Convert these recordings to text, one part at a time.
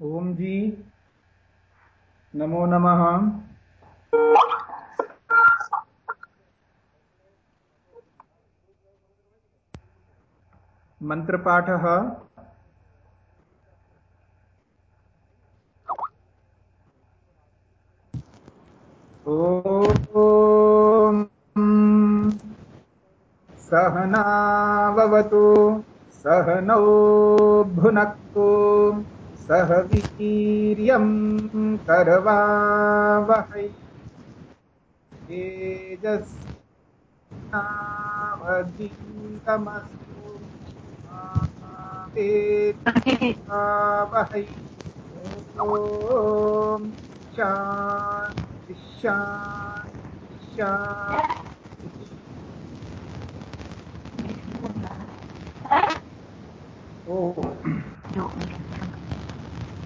ओम जी। नमो नमः। मन्त्रपाठः ॐ सहनावतु सहनौ भुनक्तु। सह वीर्यम् करवावहै। तेजस्नावधीतमस्तु वहै ॐ शान्ति शान्ति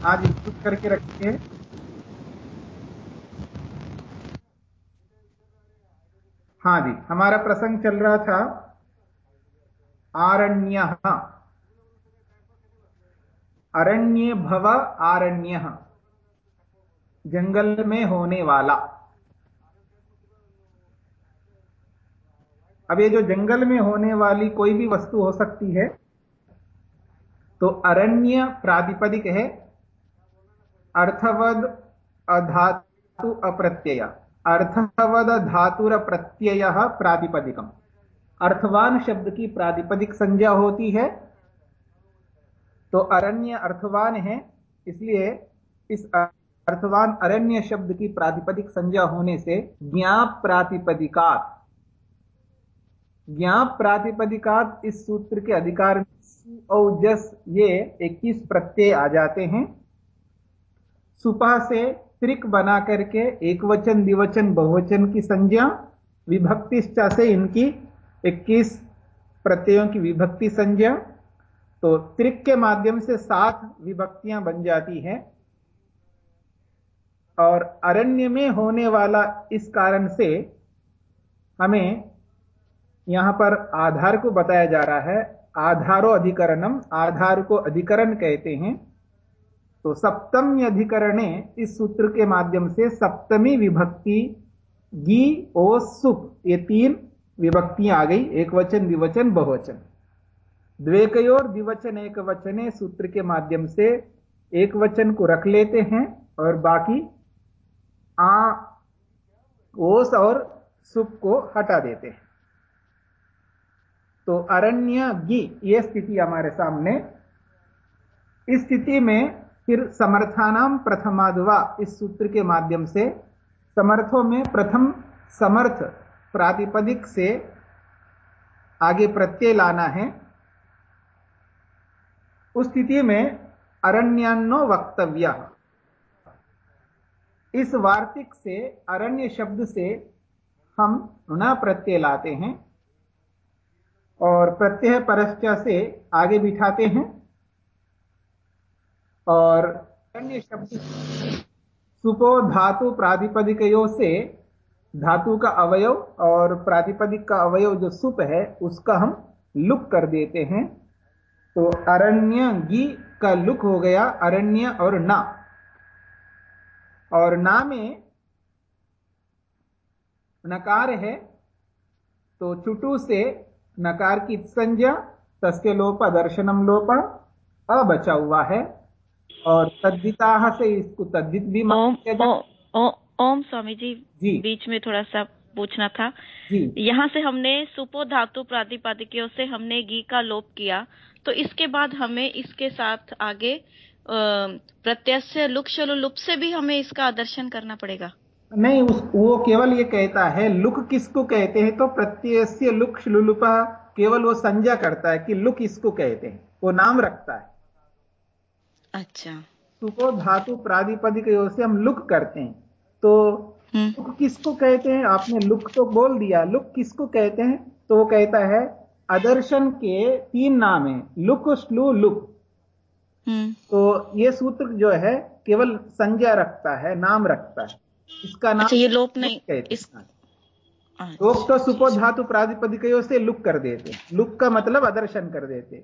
आज इंस्टूट करके रखिए हाँ जी, हमारा प्रसंग चल रहा था आरण्य। अरण्य भव आरण्य। जंगल में होने वाला। अब ये जो जंगल में होने वाली कोई भी वस्तु हो सकती है तो अरण्य प्रातिपदिक है। अर्थवद अधातु अप्रत्यय। अर्थवद धातुर प्रत्यय प्रातिपदिकम। अर्थवान शब्द की प्रातिपदिक संज्ञा होती है तो अरण्य अर्थवान है, इसलिए इस अर्थवान अरण्य शब्द की प्रातिपदिक संज्ञा होने से ज्ञाप प्रातिपदिकात। ज्ञाप प्रातिपदिकात इस सूत्र के अधिकार और जस ये 21 प्रत्यय आ जाते हैं। सुपा से त्रिक बना करके एक वचन द्विवचन, बहुवचन की संज्ञा विभक्ति से इनकी 21 प्रत्ययों की विभक्ति संज्ञा। तो त्रिक के माध्यम से सात विभक्तियाँ बन जाती हैं। और अरण्य में होने वाला इस कारण से हमें यहाँ पर आधार को बताया जा रहा है। आधारो अधिकरणम, आधार को अधिकरण कहते हैं। तो सप्तमी अधिकरणे इस सूत्र के माध्यम से सप्तमी विभक्ति, गी, ओ सुप ये तीन विभक्तियाँ आ गई एक वचन द्विवचन, बहुवचन। द्वेकयोर, द्विवचन एक वचने सूत्र के माध्यम से एक वचन को रख लेते हैं, और बाकी आ, ओस और सुप को हटा देते हैं। तो अरण्य, गी, ये स्थिति हमारे सामने। इस स्थिति में फिर समर्थानाम प्रथमादवा, इस सूत्र के माध्यम से। समर्थों में प्रथम समर्थ प्रातिपदिक से आगे प्रत्यय लाना है। उस स्थिति में अरण्यान्नो वक्तव्य। इस वार्तिक से, अरण्य शब्द से हम न प्रत्यय लाते हैं और प्रत्यय परस्या से आगे बिठाते हैं। और अन्य शब्द सुपो धातु प्रातिपदिकयों से धातु का अवयव और प्रातिपदिक का अवयव जो सुप है, उसका हम लुक कर देते हैं। तो अरण्य गी का लुक हो गया, अरण्य और ना। और ना में नकार है तो चुटू से नकार की संज्ञा, तस्य लोप दर्शनम लोप अ बचा हुआ है। और तद्दिता से इसको तद्दित भी ओम ओम स्वामी जी, जी। बीच में थोड़ा सा पूछना था। यहाँ से हमने सुपो धातु प्रातिपादिकों से हमने गी का लोप किया तो इसके बाद हमें इसके साथ आगे प्रत्यक्ष लुक लुप से भी हमें इसका दर्शन करना पड़ेगा। नहीं उस वो केवल ये कहता है लुक किसको कहते हैं? तो प्रत्यय लुक श्लुलुपा केवल वो संज्ञा करता है कि लुक इसको कहते हैं वो नाम रखता है। अच्छा। सुको धातु प्राधिपदिक से हम लुक करते हैं। तो हम्म। लुक किसको कहते हैं? आपने लुक तो बोल दिया। लुक किसको कहते हैं? तो वो कहता है अदर्शन के तीन नाम है लुक स्लू लुक। हम्म। तो ये सूत्र जो है केवल संज्ञा रखता है नाम रखता है। इसका नाम अच्छा, ये लोप नहीं कहते इस... लोक तो सुपो धातु प्राधिपदिकों से लुक कर देते लुक का मतलब अदर्शन कर देते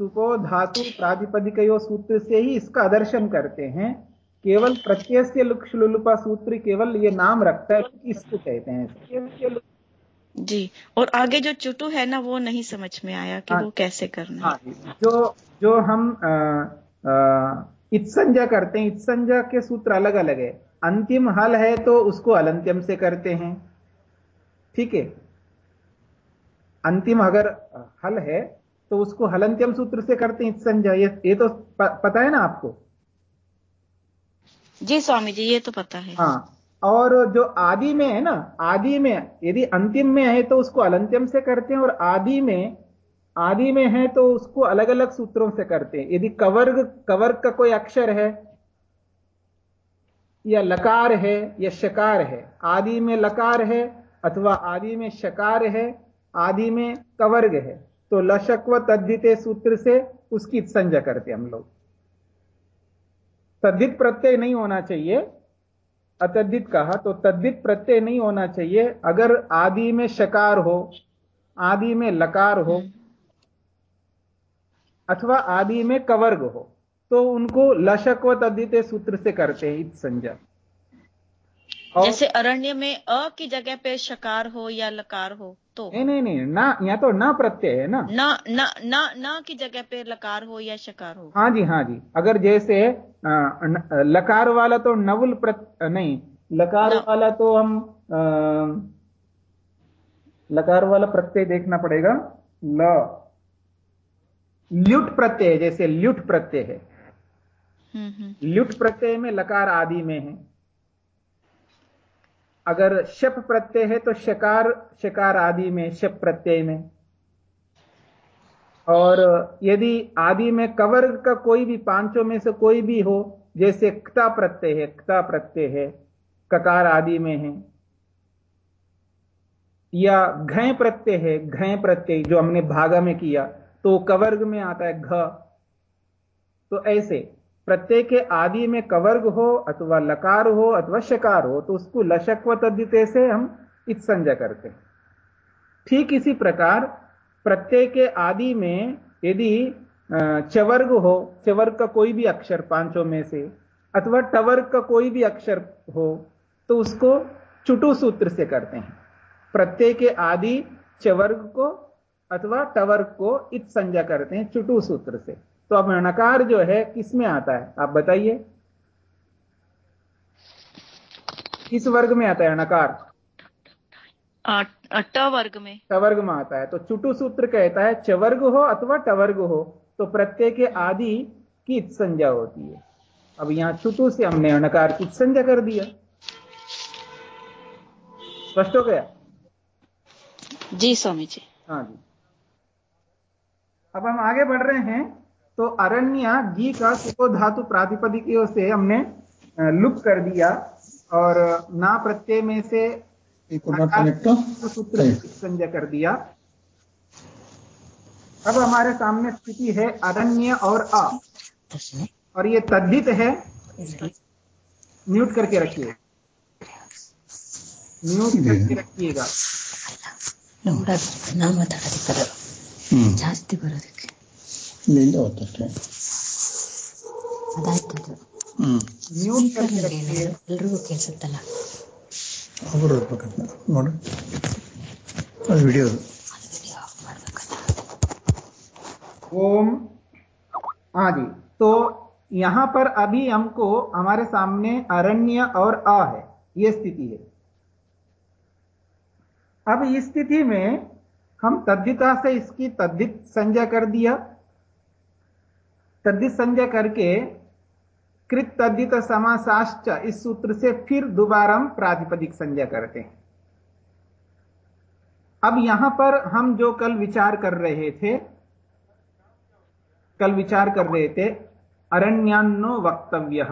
सुपो धातु प्रातिपदिक सूत्र से ही इसका दर्शन करते हैं। केवल प्रत्यय से लुलुपा सूत्र केवल ये नाम रखता है इसको कहते हैं। जी और आगे जो चुटू है ना वो नहीं समझ में आया कि हाँ, वो कैसे करना हाँ, जो जो हम इत्संजा करते हैं इत्संजा के सूत्र अलग अलग है। अंतिम हल है तो उसको अलंत्यम से करते हैं। ठीक है? अंतिम अगर हल है तो उसको हलंत्यम सूत्र से करते हैं संजय ये, ये तो पता है ना आपको? जी स्वामी जी ये तो पता है। हाँ और जो आदि में है ना आदि में यदि अंतिम में है तो उसको अलंत्यम से करते हैं और आदि में आदि में है तो उसको अलग अलग सूत्रों से करते हैं। यदि कवर्ग कवर्ग का कोई अक्षर है या लकार है या शकार है आदि में लकार है अथवा आदि में शकार है आदि में कवर्ग है तो लशक व तद्धित सूत्र से उसकी संजय करते हम लोग। तद्धित प्रत्यय नहीं होना चाहिए। अतद्धित कहा तो तद्धित प्रत्यय नहीं होना चाहिए। अगर आदि में शकार हो, आदि में लकार हो, अथवा आदि में कवर्ग हो तो उनको लशक व तद्धित सूत्र से करते हैं इत संजय जैसे अरण्य में अ की जगह पे शकार हो या लकार हो तो। नहीं नहीं नहीं ना यहाँ तो ना प्रत्यय है ना। ना ना ना ना की जगह पे लकार हो या शकार हो। हाँ जी हाँ जी। अगर जैसे आ, लकार वाला तो नवुल प्रत नहीं लकार वाला तो हम आ, लकार वाला प्रत्यय देखना पड़ेगा। ल ल्युट प्रत्यय जैसे ल्युट प्रत्यय है। हम्म, हम्म। ल्युट प्रत्यय में लकार आदि में है। अगर शप प्रत्यय है तो शकार शकार आदि में, शप प्रत्यय में। और यदि आदि में कवर्ग का कोई भी, पाँचों में से कोई भी हो, जैसे क्ता प्रत्यय है, क्ता प्रत्यय है, ककार आदि में है, या घय प्रत्यय है, घय प्रत्यय जो हमने भागा में किया तो कवर्ग में आता है घ। तो ऐसे प्रत्येक के आदि में कवर्ग हो अथवा लकार हो अथवा शकार हो तो उसको लशक्व तद्दिते से हम इत संजय करते हैं। ठीक इसी प्रकार प्रत्यय के आदि में यदि चवर्ग हो, चवर्ग का कोई भी अक्षर पाँचों में से, अथवा टवर्ग का कोई भी अक्षर हो तो उसको चुटु सूत्र से करते हैं। प्रत्यय के आदि चवर्ग को अथवा टवर्ग को इत संज्ञा करते हैं चुटु सूत्र से। तो अब नकार जो है किसमें आता है? आप बताइए। किस वर्ग में आता है नकार? वर्ग में। टवर्ग में आता है। तो चुटु सूत्र कहता है चवर्ग हो अथवा टवर्ग हो तो प्रत्यय के आदि की संज्ञा होती है। अब यहाँ चुटु से हमने अणकार की संज्ञा कर दिया। स्पष्ट हो गया? जी स्वामी जी। हाँ जी। अब हम आगे बढ़ रहे हैं। तो अरण्य गी का सुको धातु प्रातिपदिक से हमने लुप कर दिया और ना प्रत्यय में से सूत्र संजय कर दिया अब हमारे सामने स्थिति है अरण्य और अ और ये तद्धित है म्यूट करके रखिए म्यूट करके रखिएगा ಜಾಸ್ತಿ ಬರೋದಕ್ಕೆ ಇಲ್ಲಿಂದ ಹೋಗ್ತಷ್ಟೇ ಅದಾಯ್ತದು ಎಲ್ರಿಗೂ ಕೇಳಿಸುತ್ತಲ್ಲ ಅವರು ಇರ್ಬೇಕಂತ ನೋಡು ಅದು ವಿಡಿಯೋ ओम हाँ जी तो यहां पर अभी हमको हमारे सामने अरण्य और अ है यह स्थिति है अब इस स्थिति में हम तद्दिता से इसकी तद्दित संज्ञा कर दिया तद्दित संज्ञा करके कृत तद्दित समासाश्च इस सूत्र से फिर दोबारा हम प्रातिपदिक संज्ञा करते हैं। अब यहाँ पर हम जो कल विचार कर रहे थे, कल विचार कर रहे थे, अरण्यान्नो वक्तव्य।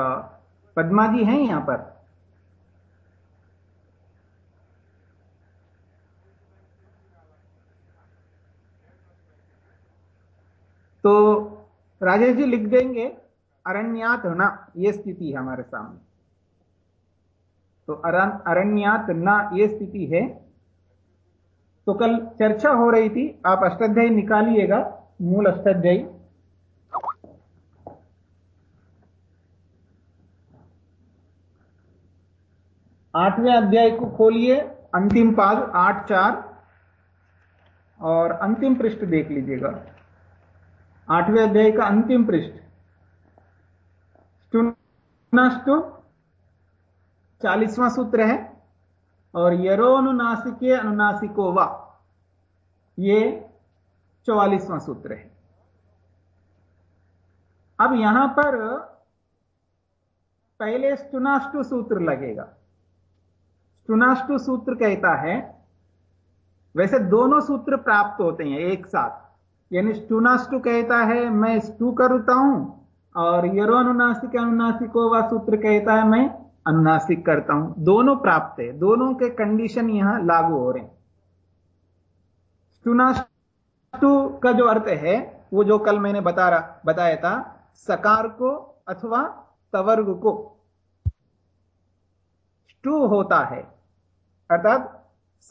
पद्मा जी हैं यहाँ पर। तो राजेश जी लिख देंगे, अरण्यात न, ये स्थिति है हमारे सामने। तो अरण्यात न, ये स्थिति है। तो कल चर्चा हो रही थी, आप अष्टाध्यायी निकालिएगा, मूल अष्टाध्यायी। आठवें अध्याय को खोलिए, अंतिम पाद आठ चार, और अंतिम पृष्ठ देख लीजिएगा। आठवें अध्याय का अंतिम पृष्ठ। स्टुनाष्टु चालीसवां सूत्र है, और यरोनुनासिके अनुनासिको वा, ये चौवालीसवां सूत्र है। अब यहाँ पर पहले स्टुनाष्टु सूत्र लगेगा। स्टुनाष्टु सूत्र कहता है, वैसे दोनों सूत्र प्राप्त होते हैं एक साथ। यानी स्टुनाष्टु कहता है, मैं स्टू करता हूँ, और यरो अनुनासिक अनुनासिको व सूत्र कहता है, मैं अनुनासिक करता हूँ। दोनों प्राप्त है, दोनों के कंडीशन यहाँ लागू हो रहे स्टुनाष्टु का जो अर्थ है, वो जो कल मैंने बता रहा, बताया था, सकार को अथवा तवर्ग को। स्टू होता है, अर्थात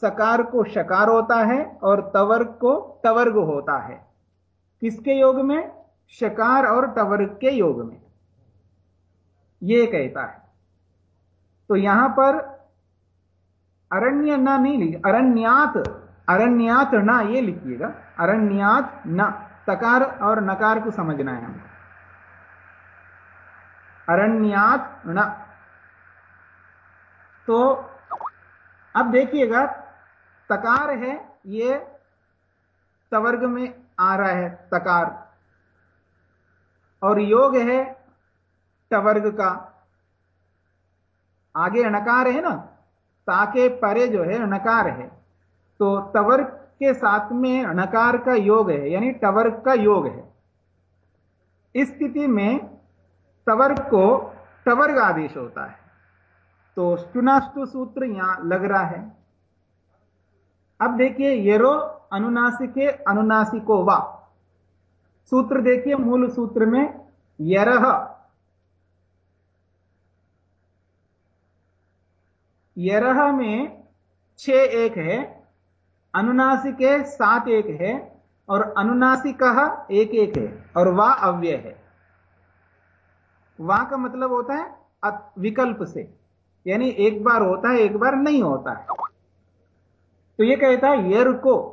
सकार को शकार होता है, और तवर्ग को तवर्ग होता है। किसके योग में? शकार और टवर्ग के योग में। यह कहता है। तो यहाँ पर अरण्य न नहीं अरण्यात अरण्यात न, ये लिखिएगा। अरण्यात न, तकार और नकार को समझना है हमको। अरण्यात न। तो अब देखिएगा, तकार है ये, तवर्ग में आ रहा है तकार और योग है टवर्ग का। आगे अणकार है ना? ताके परे जो है, अणकार है। तो तवर्ग के साथ में अणकार का योग है, यानी टवर्ग का योग है। इस स्थिति में तवर्ग को टवर्ग आदेश होता है। तो स्टुनाष्टु सूत्र यहाँ लग रहा है। अब देखिए येरो अनुनासिके अनुनासिको वा। सूत्र देखिए, मूल सूत्र में यरह। यरह में छ एक है, अनुनासिक सात एक है, और अनुनासिक एक एक है, और वा अव्यय है। वा का मतलब होता है विकल्प से। यानी एक बार होता है, एक बार नहीं होता है। तो यह कहता है यर को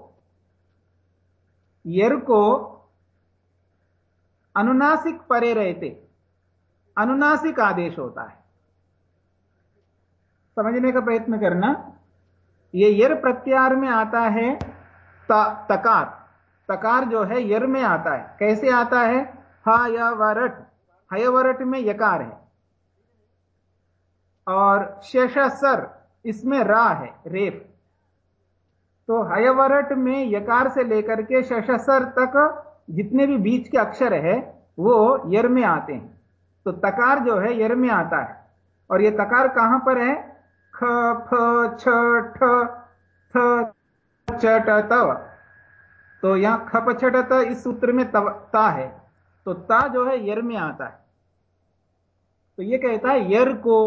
यर को अनुनासिक परे रहते। अनुनासिक आदेश होता है। समझने का प्रयत्न करना। यह यर प्रत्यार में आता है तकार। तकार जो है यर में आता है। कैसे आता है? हा या वरट हयवरट में यकार है। और शेषसर, इसमें रा है, रेफ। तो हयवरट में यकार से लेकर के शशसर तक जितने भी बीच के अक्षर है वो यर में आते हैं। तो तकार जो है यर में आता है। और ये तकार कहाँ पर है? ख फ छ ठ थ ट तो। यहाँ खप छट त इस सूत्र में तव, ता है। तो ता जो है यर में आता है। तो ये कहता है यर को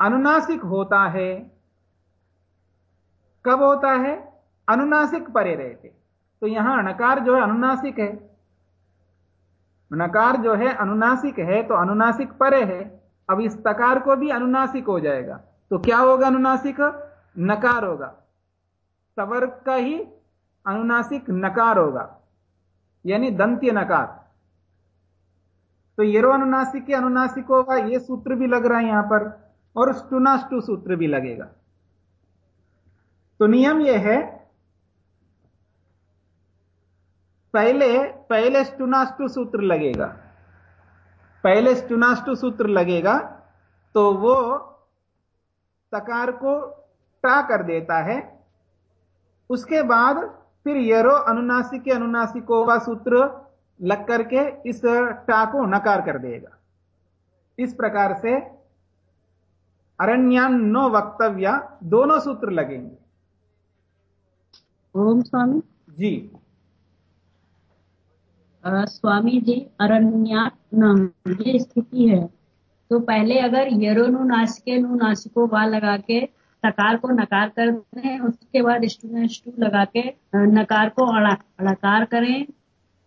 अनुनासिक होता है कब होता है? अनुनासिक परे रहते। तो यहाँ नकार जो है अनुनासिक है। नकार जो है अनुनासिक है तो अनुनासिक परे है। अब इस तकार को भी अनुनासिक हो जाएगा। तो क्या होगा अनुनासिक? नकार होगा। सवर्ग का ही अनुनासिक नकार होगा। यानी दंत्य नकार। तो येरो अनुनासिक के अनुनासिक होगा यह सूत्र भी लग रहा है यहाँ पर, और स्टुनास्टु सूत्र भी लगेगा। तो नियम यह है, पहले पहले स्टुनास्टु सूत्र लगेगा। पहले स्टुनास्टु सूत्र लगेगा तो वो तकार को टा कर देता है। उसके बाद फिर यरो अनुनासिक अनुनासिको का सूत्र लग करके इस टा को नकार कर देगा। इस प्रकार से अरण्यान्नो वक्तव्य दोनों सूत्र लगेंगे। ओम स्वामी। जी। आ, स्वामी जी अरण्या ये स्थिति है। तो पहले अगर यरो नु नासिके नु नासिको वा लगा के तकार को नकार कर दें उसके बाद स्टू लगा के नकार को अड़कार करें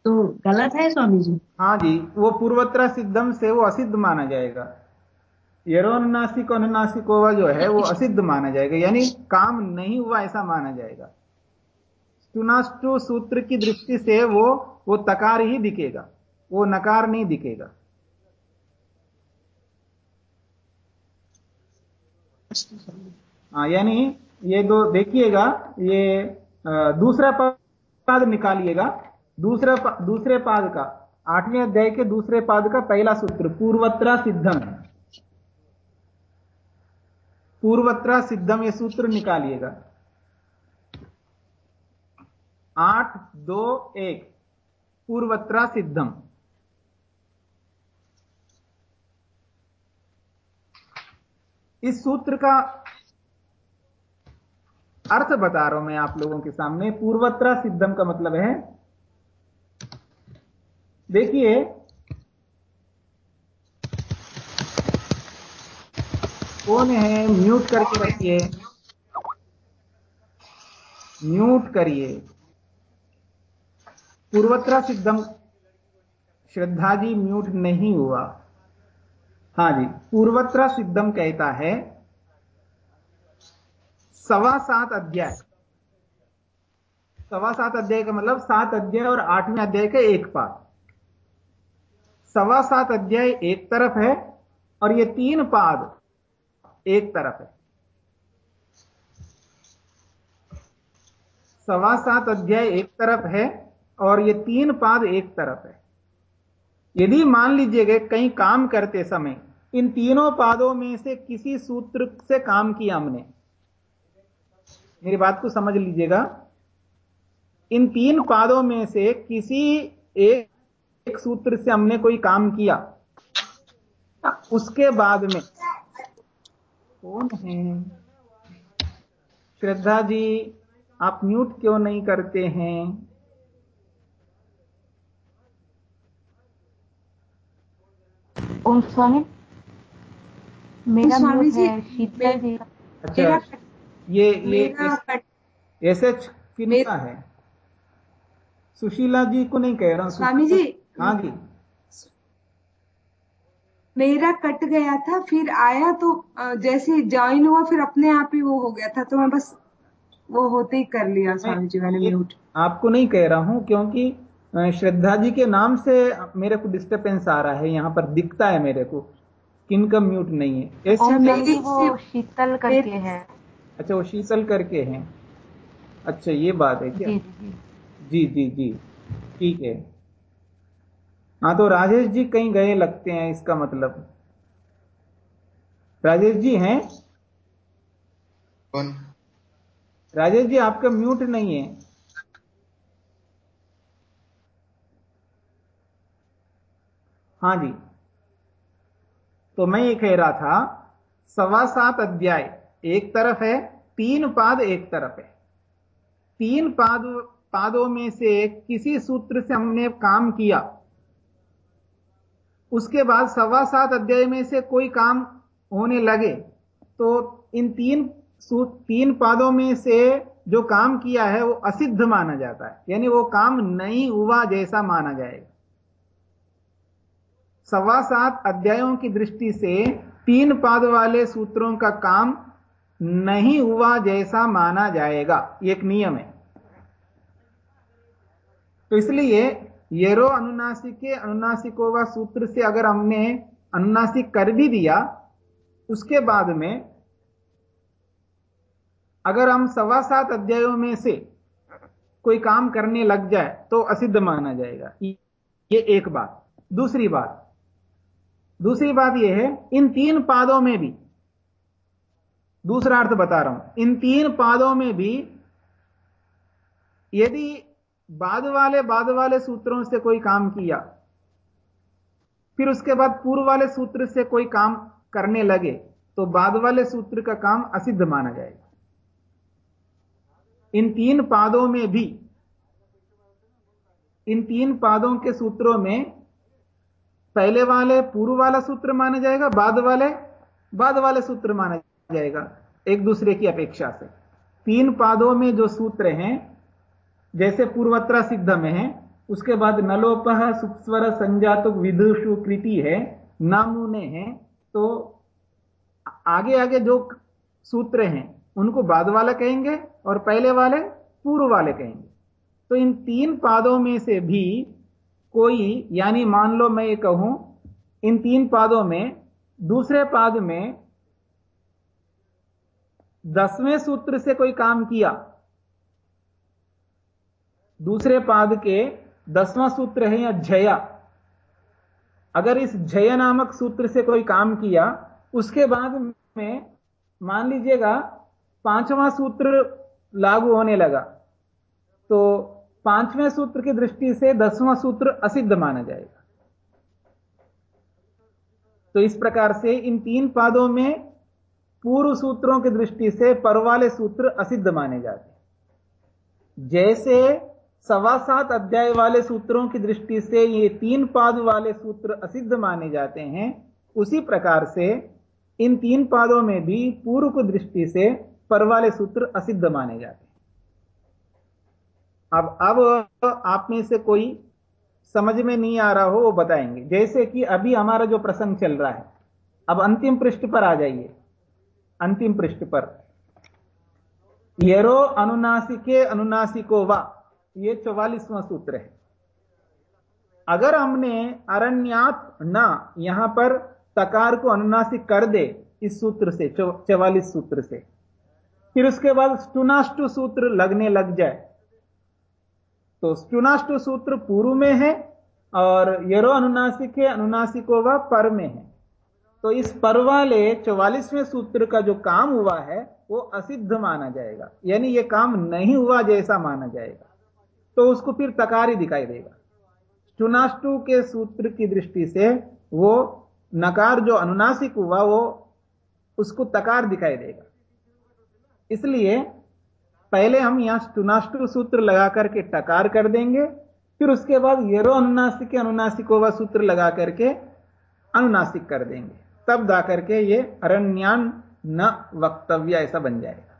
तो गलत है स्वामी जी? हाँ जी वो पूर्वोत्तर सिद्धम से वो असिद्ध माना जाएगा। यरोनुनासिक अनुनासिकोवा जो है वो असिद्ध माना जाएगा यानी काम नहीं हुआ ऐसा माना जाएगा। स्टुनास्टु सूत्र की दृष्टि से वो वो तकार ही दिखेगा। वो नकार नहीं दिखेगा। हाँ यानी ये दो, देखिएगा, ये दूसरा पाद निकालिएगा। दूसरा दूसरे पाद का, आठवें अध्याय के दूसरे पाद का पहला सूत्र पूर्वत्रा सिद्धम। पूर्वत्रा सिद्धम ये सूत्र निकालिएगा। आठ दो एक, पूर्वत्रा सिद्धम। इस सूत्र का अर्थ बता रहा हूँ मैं आप लोगों के सामने। पूर्वत्रा सिद्धम का मतलब है, देखिए, कौन है? म्यूट करके रखिए। म्यूट करिए। पूर्वत्रा सिद्धम श्रद्धा जी म्यूट नहीं हुआ। हाँ जी, पूर्वत्र सिद्धम कहता है, सवा सात अध्याय। सवा सात अध्याय का मतलब सात अध्याय और आठवें अध्याय का एक पाठ सवा सात अध्याय एक तरफ़ है और ये तीन पाद एक तरफ़ है। सवा सात अध्याय एक तरफ़ है और ये तीन पाद एक तरफ़ है। यदि मान लीजिएगा कहीं काम करते समय इन तीनों पादों में से किसी सूत्र से काम किया हमने मेरी बात को समझ लीजिएगा इन तीन पादों में से किसी एक, एक सूत्र से हमने कोई काम किया उसके बाद में कौन है? श्रद्धा जी आप म्यूट क्यों नहीं करते हैं? ओम स्वामी मेरा स्वामी जी शीतल जी अच्छा ये ये एस एच किनका है? सुशीला जी को नहीं कह रहा स्वामी जी। हाँ जी। मेरा कट गया था फिर आया तो जैसे ज्वाइन हुआ फिर अपने आप ही वो हो गया था तो मैं बस वो होते ही कर लिया स्वामी जी मैंने म्यूट आपको नहीं कह रहा हूँ क्योंकि श्रद्धा जी के नाम से मेरे को डिस्टर्बेंस आ रहा है यहाँ पर दिखता है मेरे को। किन का म्यूट नहीं है। ऐसे वो शीतल करके है। अच्छा वो शीतल करके हैं। अच्छा ये बात है क्या? जी जी। जी ठीक है। हाँ तो राजेश जी कहीं गए लगते हैं इसका मतलब। राजेश जी हैं? कौन? राजेश जी आपका म्यूट नहीं है। हाँ जी। तो मैं ये कह रहा था, सवा सात अध्याय, एक तरफ़ है, तीन पाद एक तरफ़ है। तीन पाद, पादों में से किसी सूत्र से हमने काम किया। उसके बाद सवा सात अध्याय में से कोई काम होने लगे। तो इन तीन तीन पादों में से जो काम किया है, वो असिद्ध माना जाता है। यानी वो काम नहीं हुआ जैसा माना जाएगा। सवा सात अध्यायों की दृष्टि से तीन पाद वाले सूत्रों का काम नहीं हुआ जैसा माना जाएगा। एक नियम है। तो इसलिए येरो अनुनासिके अनुनासिको व सूत्र से अगर हमने अनुनासिक कर भी दिया, उसके बाद में अगर हम सवा सात अध्यायों में से कोई काम करने लग जाए तो असिद्ध माना जाएगा। ये एक बात। दूसरी बात दूसरी बात यह है, इन तीन पादों में भी, दूसरा अर्थ बता रहा हूँ, इन तीन पादों में भी यदि बाद वाले बाद वाले सूत्रों से कोई काम किया, फिर उसके बाद पूर्व वाले सूत्र से कोई काम करने लगे तो बाद वाले सूत्र का काम असिद्ध माना जाएगा। इन तीन पादों में भी, इन तीन पादों के सूत्रों में पहले वाले पूर्व वाला सूत्र माना जाएगा, बाद वाले बाद वाले सूत्र माना जाएगा, एक दूसरे की अपेक्षा से। तीन पादों में जो सूत्र हैं, जैसे पूर्वत्रा सिद्ध में है, उसके बाद नलोपह सुस्वर संजातुक विदुषु कृति है नामूने हैं तो आगे आगे जो सूत्र हैं, उनको बाद वाला कहेंगे और पहले वाले पूर्व वाले कहेंगे। तो इन तीन पादों में से भी कोई, यानी मान लो मैं ये कहूँ, इन तीन पादों में, दूसरे पाद में दसवें सूत्र से कोई काम किया, दूसरे पाद के दसवां सूत्र है या जया। अगर इस झय नामक सूत्र से कोई काम किया, उसके बाद में, मान लीजिएगा, पांचवां सूत्र लागू होने लगा तो पाँचवें सूत्र की दृष्टि से दसवां सूत्र असिद्ध माना जाएगा। तो इस प्रकार से इन तीन पादों में पूर्व सूत्रों की दृष्टि से पर वाले सूत्र असिद्ध माने जाते जैसे सवा सात अध्याय वाले सूत्रों की दृष्टि से ये तीन पाद वाले सूत्र असिद्ध माने जाते हैं, उसी प्रकार से इन तीन पादों में भी पूर्व की दृष्टि से पर वाले सूत्र असिद्ध माने जाते हैं। अब अब आप में से कोई समझ में नहीं आ रहा हो, वो बताएँगे। जैसे कि अभी हमारा जो प्रसंग चल रहा है, अब अंतिम पृष्ठ पर आ जाइए। अंतिम पृष्ठ पर। यरो अनुनासिके अनुनासिको वा, ये चौवालीसवां सूत्र है। अगर हमने अरण्यात न, यहाँ पर तकार को अनुनासिक कर दे, इस सूत्र से चौवालीस सूत्र से, फिर उसके बाद स्टुनाष्टु सूत्र लगने लग जाए तो स्टुनाष्टु सूत्र पूर्व में है और यरो अनुनासिक है, अनुनासिको व पर में है। तो इस पर वाले चौवालीसवें सूत्र का जो काम हुआ है, वो असिद्ध माना जाएगा। यानी ये काम नहीं हुआ जैसा माना जाएगा। तो उसको फिर तकार दिखाई देगा। स्टुनाष्टु के सूत्र की दृष्टि से वो नकार जो अनुनासिक हुआ, वो उसको तकार दिखाई देगा। इसलिए पहले हम यहाँ स्टुनाष्टु सूत्र लगा करके टकार कर देंगे फिर उसके बाद येरो अनुनासिक के अनुनासिको व सूत्र लगा करके अनुनासिक कर देंगे। तब दा करके ये अरण्यान न वक्तव्य ऐसा बन जाएगा।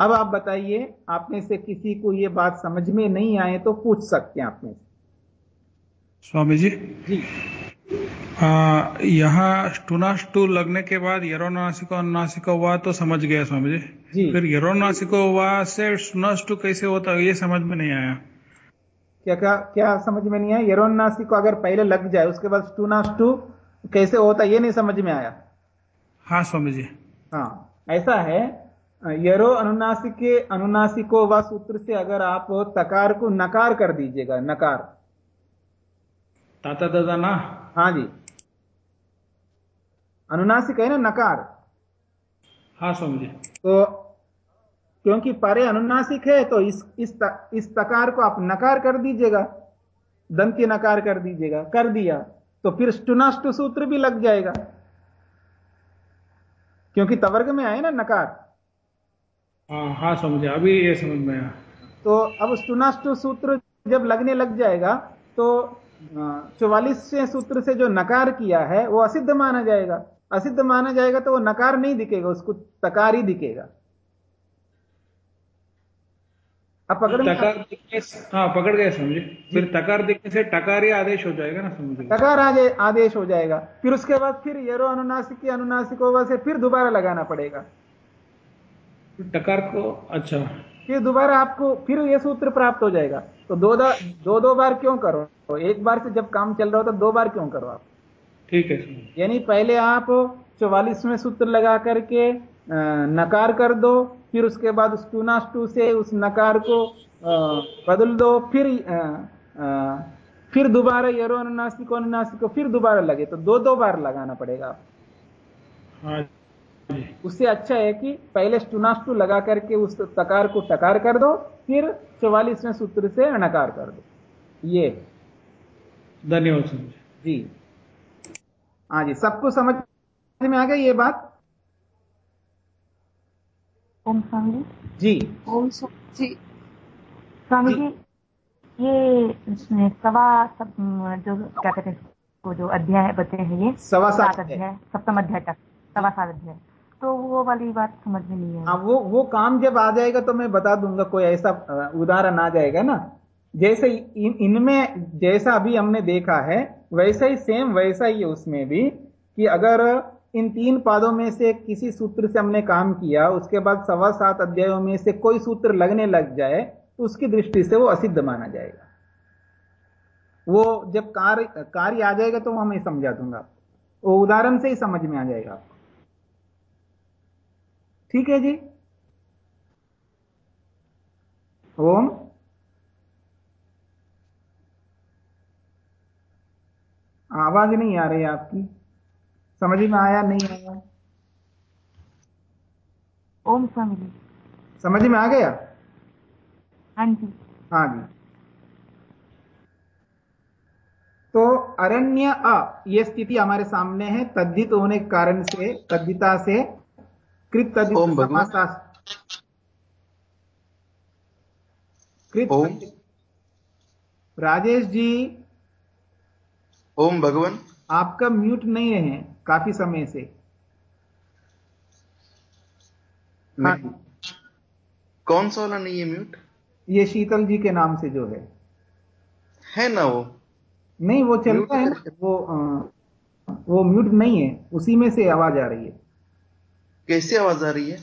अब आप बताइए आप में से किसी को यह बात समझ में नहीं आए तो पूछ सकते हैं आप में से। स्वामी जी जी। यहाँ टूनाष्टू लगने के बाद यरोनासिको अनुनासिको हुआ तो समझ गया स्वामी जी। फिर यरोनासिको हुआ से टूनाष्टू कैसे होता है ये समझ में नहीं आया। क्या क्या क्या समझ में नहीं आया? यरोनासिको अगर पहले लग जाए उसके बाद टूनाष्टू कैसे होता ये नहीं समझ में आया। हाँ स्वामी जी हाँ ऐसा है यरो अनुनासिक अनुनासिको व सूत्र से अगर आप तकार को नकार कर दीजिएगा नकार। ताता दादा ना? हाँ जी। अनुनासिक है ना नकार? हाँ समझे तो क्योंकि परे अनुनासिक है तो इस इस त, इस तकार को आप नकार कर दीजिएगा दंत्य नकार कर दीजिएगा कर दिया तो फिर स्टुनाष्टु सूत्र भी लग जाएगा। क्योंकि तवर्ग में आए ना नकार। हाँ हाँ समझे अभी ये समझ में आया। तो अब स्टुनाष्टु सूत्र जब लगने लग जाएगा तो चौवालीसवें सूत्र से जो नकार किया है वो असिद्ध माना जाएगा। असिद्ध माना जाएगा तो वो नकार नहीं दिखेगा उसको तकार ही दिखेगा। अब पकड़ तकार दिखने हाँ पकड़ गए समझे। फिर तकार दिखने से टकार ही आदेश हो जाएगा ना समझे। टकार आदेश हो जाएगा। फिर उसके बाद फिर यरो अनुनासिक अनुनासिकोवा से फिर दोबारा लगाना पड़ेगा। टकार को अच्छा। फिर दोबारा आपको फिर यह सूत्र प्राप्त हो जाएगा। तो दो दो दो, दो बार क्यों करो? तो एक बार से जब काम चल रहा हो तो दो बार क्यों करो आप? ठीक है। यानी पहले आप चौवालीसवें सूत्र लगा करके नकार कर दो फिर उसके बाद स्टूनास्टू से उस नकार को बदल दो फिर फिर दोबारा यरो अनुनासिक अनुनासिक को फिर दोबारा लगे। तो दो दो बार लगाना पड़ेगा आप हाँ उससे अच्छा है कि पहले स्टुनाष्टु लगा करके उस तकार को टकार कर दो फिर चौवालीसवें सूत्र से अणकार कर दो। ये। धन्यवाद जी। हाँ जी सबको समझ में आ गई ये बात? ओम स्वामी। जी। ओम जी स्वामी जी ये सवा सब जो क्या कहते हैं जो अध्याय बचे हैं ये सवा सात अध्याय सप्तम अध्याय तक सवा सात अध्याय। तो वो वाली बात समझ में नहीं है हाँ वो वो काम जब आ जाएगा तो मैं बता दूँगा कोई ऐसा उदाहरण आ जाएगा ना। जैसे इनमें इन इनमें जैसा अभी हमने देखा है वैसा ही सेम वैसा ही है उसमें भी कि अगर इन तीन पादों में से किसी सूत्र से हमने काम किया, उसके बाद सवा सात अध्यायों में से कोई सूत्र लगने लग जाए तो उसकी दृष्टि से वो असिद्ध माना जाएगा। वो जब कार्य कार्य आ जाएगा तो मैं समझा दूँगा। वो उदाहरण से ही समझ में आ जाएगा आपको। ठीक है जी? ओम। आवाज़ नहीं आ रही आपकी। समझ में आया? नहीं आया? ओम स्वामी समझ में आ गया? हाँ जी। हाँ जी तो अरण्य अ यह स्थिति हमारे सामने है। तद्धित होने के कारण से तद्धिता से कृत तद्धित कृत राजेश जी ओम भगवान। आपका म्यूट नहीं है काफ़ी समय से। हाँ। कौन सा वाला नहीं है म्यूट? ये शीतल जी के नाम से जो है। है ना वो? नहीं वो चलता है ना वो आ, वो म्यूट नहीं है उसी में से आवाज़ आ रही है। कैसे आवाज़ आ रही है?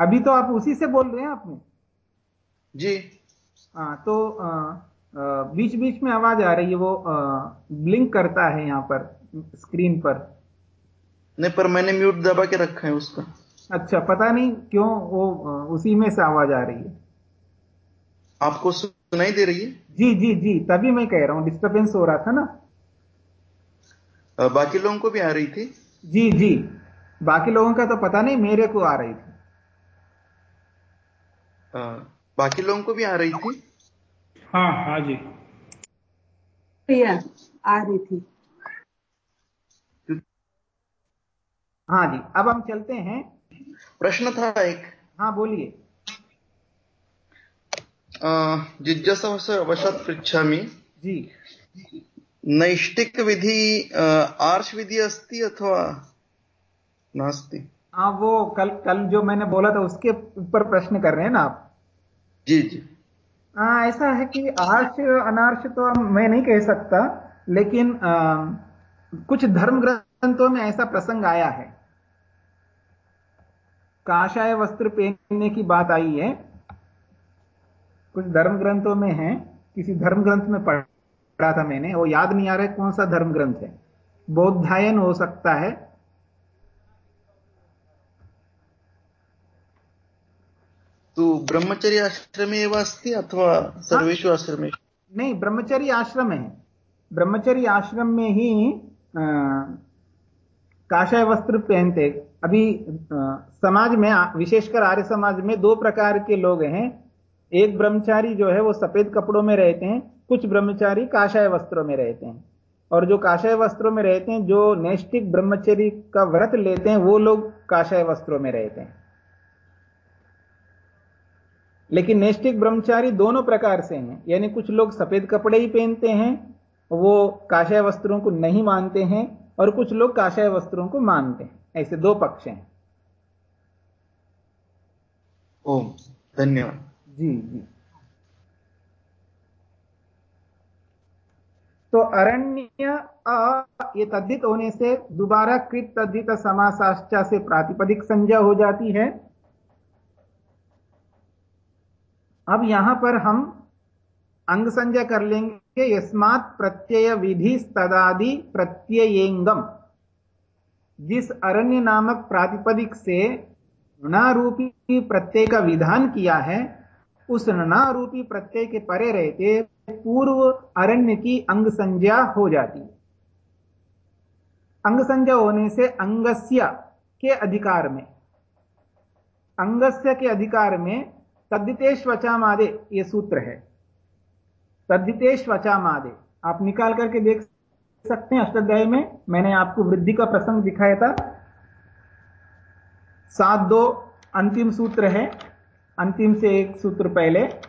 अभी तो आप उसी से बोल रहे हैं आपने? जी। हाँ तो बीच बीच में आवाज़ आ रही है वो ब्लिंक करता है यहाँ पर स्क्रीन पर। नहीं पर मैंने म्यूट दबा के रखा है उसका। अच्छा पता नहीं क्यों वो उसी में से आवाज़ आ रही है। आपको सुनाई दे रही है? जी जी जी तभी मैं कह रहा हूँ डिस्टर्बेंस हो रहा था ना। बाकी लोगों को भी आ रही थी? जी जी बाकी लोगों का तो पता नहीं मेरे को आ रही थी। आ, बाकी लोगों को भी आ रही थी? हाँ हाँ जी। आ रही थी। हाँ जी अब हम चलते हैं। प्रश्न था एक। हाँ बोलिए। जिज्ञासावशत पृच्छामि। जी। नैष्टिक विधि आर्ष विधि अस्ति अथवा नास्ति? हाँ वो कल कल जो मैंने बोला था उसके ऊपर प्रश्न कर रहे हैं ना आप? जी जी। हाँ ऐसा है कि आर्ष अनार्ष तो मैं नहीं कह सकता लेकिन आ, कुछ धर्म ग्रंथों में ऐसा प्रसंग आया है। काशाय वस्त्र पहनने की बात आई है। कुछ धर्म ग्रंथों में है। किसी धर्म ग्रंथ में पढ़ा था मैंने। वो याद नहीं आ रहा है कौन सा धर्म ग्रंथ है। बौद्धायन हो सकता है। तो ब्रह्मचर्य आश्रम अस्ति अथवा सर्वेशु आश्रम नहीं ब्रह्मचर्य आश्रम है। ब्रह्मचर्य आश्रम में ही काशाय वस्त्र पहनते। अभी आ, समाज में विशेषकर आर्य समाज में दो प्रकार के लोग हैं। एक ब्रह्मचारी जो है वो सफ़ेद कपड़ों में रहते हैं कुछ ब्रह्मचारी काशाय वस्त्रों में रहते हैं। और जो काशाय वस्त्रों में रहते हैं जो नैष्टिक ब्रह्मचरी का व्रत लेते हैं वो लोग काशाय वस्त्रों में रहते हैं। लेकिन नैष्टिक ब्रह्मचारी दोनों प्रकार से हैं। यानी कुछ लोग सफ़ेद कपड़े ही पहनते हैं वो काशाय वस्त्रों को नहीं मानते हैं और कुछ लोग काशाय वस्त्रों को मानते हैं। ऐसे दो पक्ष हैं। ओम धन्यवाद। जी जी। तो अरण्य अ ये तद्धित होने से दोबारा कृत तद्धित समासाश्चा से प्रातिपदिक संज्ञा हो जाती है। अब यहाँ पर हम अंग संज्ञा कर लेंगे, यस्मात प्रत्यय विधि तदादि प्रत्ययेंगम। जिस अरण्य नामक प्रातिपदिक से ऋणारूपी प्रत्यय का विधान किया है, उस ऋणारूपी प्रत्यय के परे रहते पूर्व अरण्य की अंग संज्ञा हो जाती अंग संज्ञा होने से अंगस्य के अधिकार में, अंगस्य के अधिकार में तद्दितेश वचामादे ये सूत्र है। तद्दितेश वचामादे आप निकाल करके देख सकते हैं अष्टाध्याय में, मैंने आपको वृद्धि का प्रसंग दिखाया था। सात दो अंतिम सूत्र है। अंतिम से एक सूत्र पहले।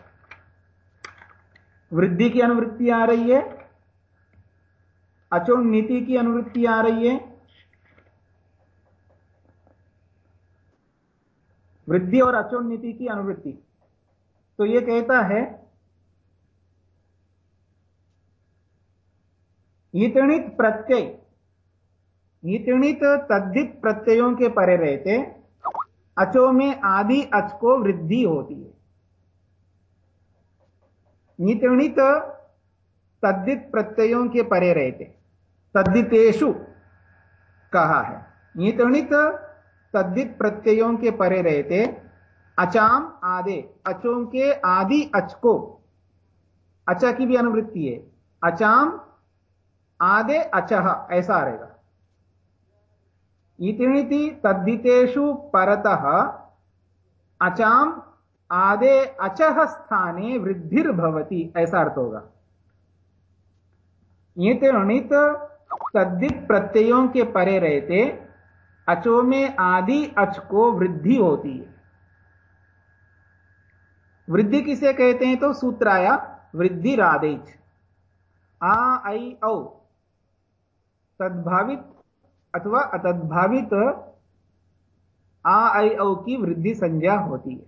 वृद्धि की अनुवृत्ति आ रही है। अचुण नीति की अनुवृत्ति आ रही है। वृद्धि और अचुण नीति की अनुवृत्ति। तो यह कहता है ईतणित प्रत्यय ईतणित तद्धित प्रत्ययों के परे रहते, अचो में आदि अच को वृद्धि होती है। नितणित तद्धित प्रत्ययों के परे रहते तद्दितेशु कहा है। ईतणित तद्धित प्रत्ययों के परे रहते अचाम आदे, अचों के आदि अच को अचा की भी अनुवृत्ति है। अचाम आदे अचह, ऐसा आ रहेगा इति तद्धितेषु परतः, अचाम आदे अचह स्थाने वृद्धिर्भवती, ऐसा अर्थ होगा। ये अणित तद्धित प्रत्ययों के परे रहते, अचो में आदि अच को वृद्धि होती है। वृद्धि किसे कहते हैं तो सूत्र आया वृद्धि रादेच आ आई औ। तद्भावित अथवा अतद्भावित आ आई औ की वृद्धि संज्ञा होती है।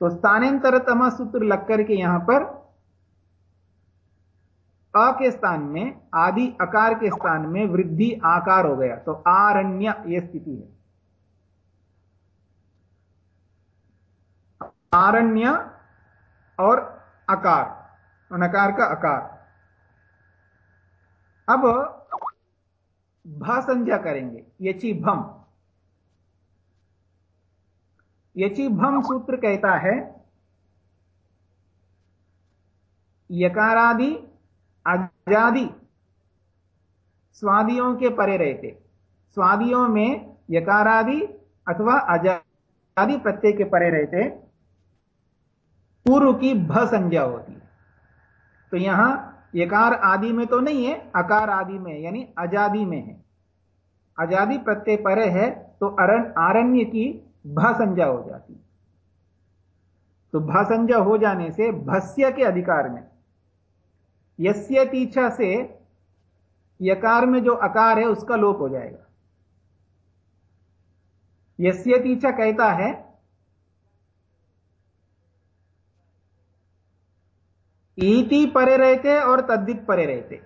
तो स्थानांतरतम सूत्र लग करके यहाँ पर अ के स्थान में, आदि अकार के स्थान में वृद्धि आकार हो गया। तो आरण्य यह स्थिति है। आरण्य और अकार नकार का अकार। अब भ संज्ञा करेंगे, यची भम। यची भम सूत्र कहता है, यकारादि, अजादि, स्वादियों के परे रहते। स्वादियों में यकारादि अथवा अजादि प्रत्यय के परे रहते। पूर्व की भ संज्ञा होती है। तो यहाँ यकार आदि में तो नहीं है, अकार आदि में यानी आज़ादी में है। आज़ादी प्रत्यय परे है तो अरण आरण्य की भ संज्ञा हो जाती तो भ संज्ञा हो जाने से भस्य के अधिकार में, यस्य तीछा से यकार में जो अकार है, उसका लोप हो जाएगा। यस्य तीछा कहता है ईति परे रहते और तद्धित परे रहते।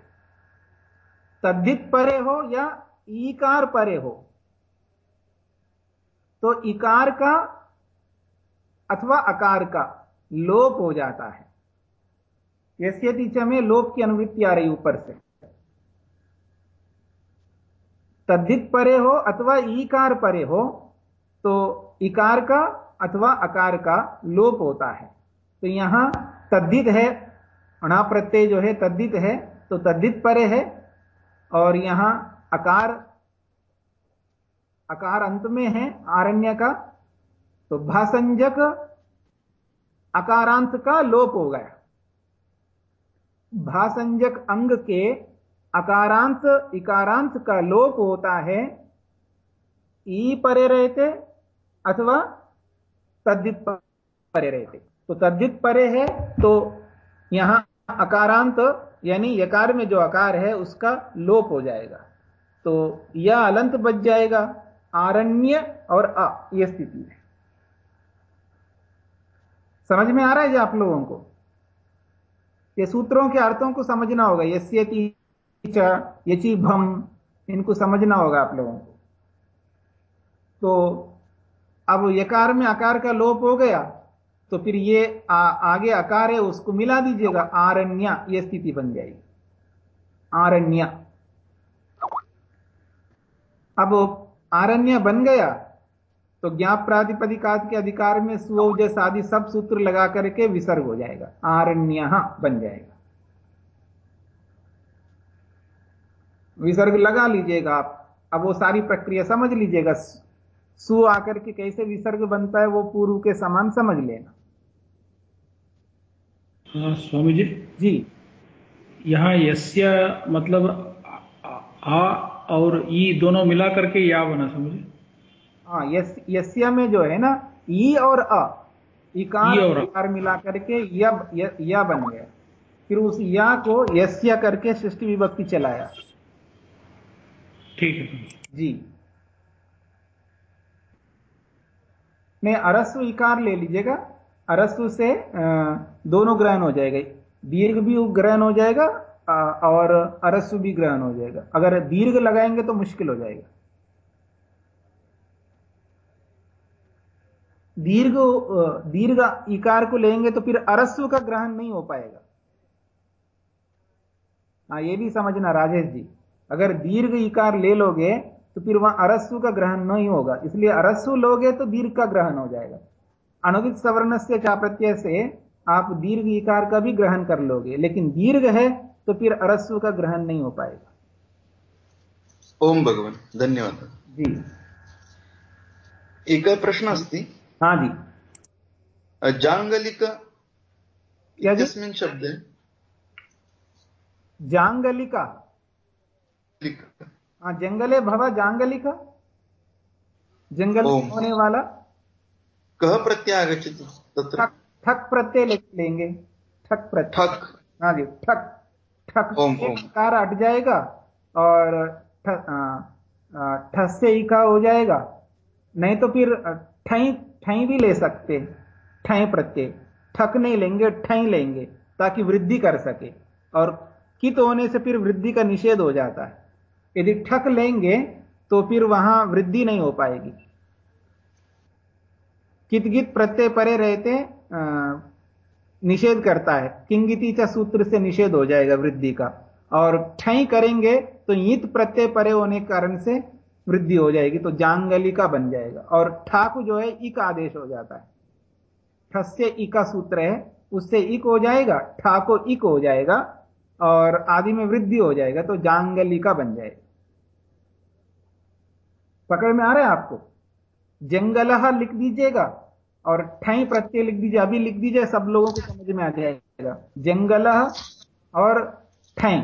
तद्धित परे हो या ईकार परे हो। तो इकार का अथवा अकार का लोप हो जाता है। यस्य तीचा में लोप की अनुवृत्ति आ रही ऊपर से। तद्धित परे हो अथवा ईकार परे हो तो इकार का अथवा अकार का लोप होता है। तो यहाँ तद्धित है अणा प्रत्यय जो है, तद्धित है तो तद्धित परे है। और यहाँ अकार अकार अंत में है, आरण्य का। तो भासंजक अकारांत का लोप हो गया। भासंजक अंग के अकारांत, इकारांत का लोप होता है, ई परे रहते अथवा तद्दित परे रहते। तो तद्दित परे है तो यहाँ अकारांत, यानी यकार में जो आकार है, उसका लोप हो जाएगा। तो यह अलंत बच जाएगा, आरण्य और अ यह स्थिति है। समझ में आ रहा है जी आप लोगों को? ये सूत्रों के अर्थों को समझना होगा। यस्यति यची भम, इनको समझना होगा आप लोगों को। तो अब यकार में आकार का लोप हो गया तो फिर ये आ, आगे आकार है उसको मिला दीजिएगा आरण्य ये स्थिति बन जाएगी। आरण्य। अब आरण्य बन गया तो ज्ञाप प्रातिपदिकात के अधिकार में सुजस आदि सब सूत्र लगा करके विसर्ग हो जाएगा। आरण्य बन जाएगा। विसर्ग लगा लीजिएगा आप। अब वो सारी प्रक्रिया समझ लीजिएगा। सु आकर के कैसे विसर्ग बनता है वो पूर्व के समान समझ लेना। हाँ स्वामी जी जी। यहाँ यस्य मतलब आ और ई दोनों मिला करके या बना समझे हाँ यस यस्य में जो है ना ई और अ इकार और इकार मिला करके या बन गया। फिर उस या को यस्य करके सृष्टि विभक्ति चलाया। ठीक है जी। में अरस्व इकार ले लीजिएगा। अरस्व से दोनों ग्रहण हो जाएगा। दीर्घ भी ग्रहण हो जाएगा और अरस्व भी ग्रहण हो जाएगा। अगर दीर्घ लगाएँगे तो मुश्किल हो जाएगा। दीर्घ दीर्घ इकार को लेंगे तो फिर अरस्व का ग्रहण नहीं हो पाएगा। हाँ ये भी समझना राजेश जी। अगर दीर्घ इकार ले लोगे तो फिर वहाँ अरस्व का ग्रहण नहीं होगा। इसलिए अरस्व लोगे तो दीर्घ का ग्रहण हो जाएगा। अनुदित सवर्ण से चा प्रत्यय से आप दीर्घ इकार का भी ग्रहण कर लोगे लेकिन दीर्घ है तो फिर अरस्व का ग्रहण नहीं हो पाएगा। ओम भगवान धन्यवाद। जी। एक प्रश्न अस्ति। हाँ जी। जांगलिक इत्यस्मिन् शब्दे जांगलिका। हाँ जंगले भवा जांगलिका। जंगल होने वाला। कह प्रत्यय आगच्छति तत्र। ठक प्रत्यय लिख लेंगे। ठक प्रत्यय। ठक। हाँ जी ठक। ठक कार हट जाएगा और ठस से इका हो जाएगा। नहीं तो फिर ठई ठई भी ले सकते ठई प्रत्यय। ठक नहीं लेंगे ठई लेंगे ताकि वृद्धि कर सके। और कित होने से फिर वृद्धि का निषेध हो जाता है। यदि ठक लेंगे तो फिर वहाँ वृद्धि नहीं हो पाएगी। कितगित प्रत्यय परे रहते निषेध करता है। किंगिति च सूत्र से निषेध हो जाएगा वृद्धि का। और ठई करेंगे तो ईत प्रत्यय परे होने के कारण से वृद्धि हो जाएगी तो जांगली का बन जाएगा। और ठाकु जो है इक आदेश हो जाता है। ठस्य इका सूत्र है, उससे इक हो जाएगा ठाको इक हो जाएगा, और आदि में वृद्धि हो जाएगा तो जांगली का बन जाएगा। पकड़ में आ रहा है आपको? जंगलहा लिख दीजिएगा और ठई प्रत्यय लिख दीजिए अभी लिख दीजिए सब लोगों को समझ में आ जाएगा। जंगल और ठई।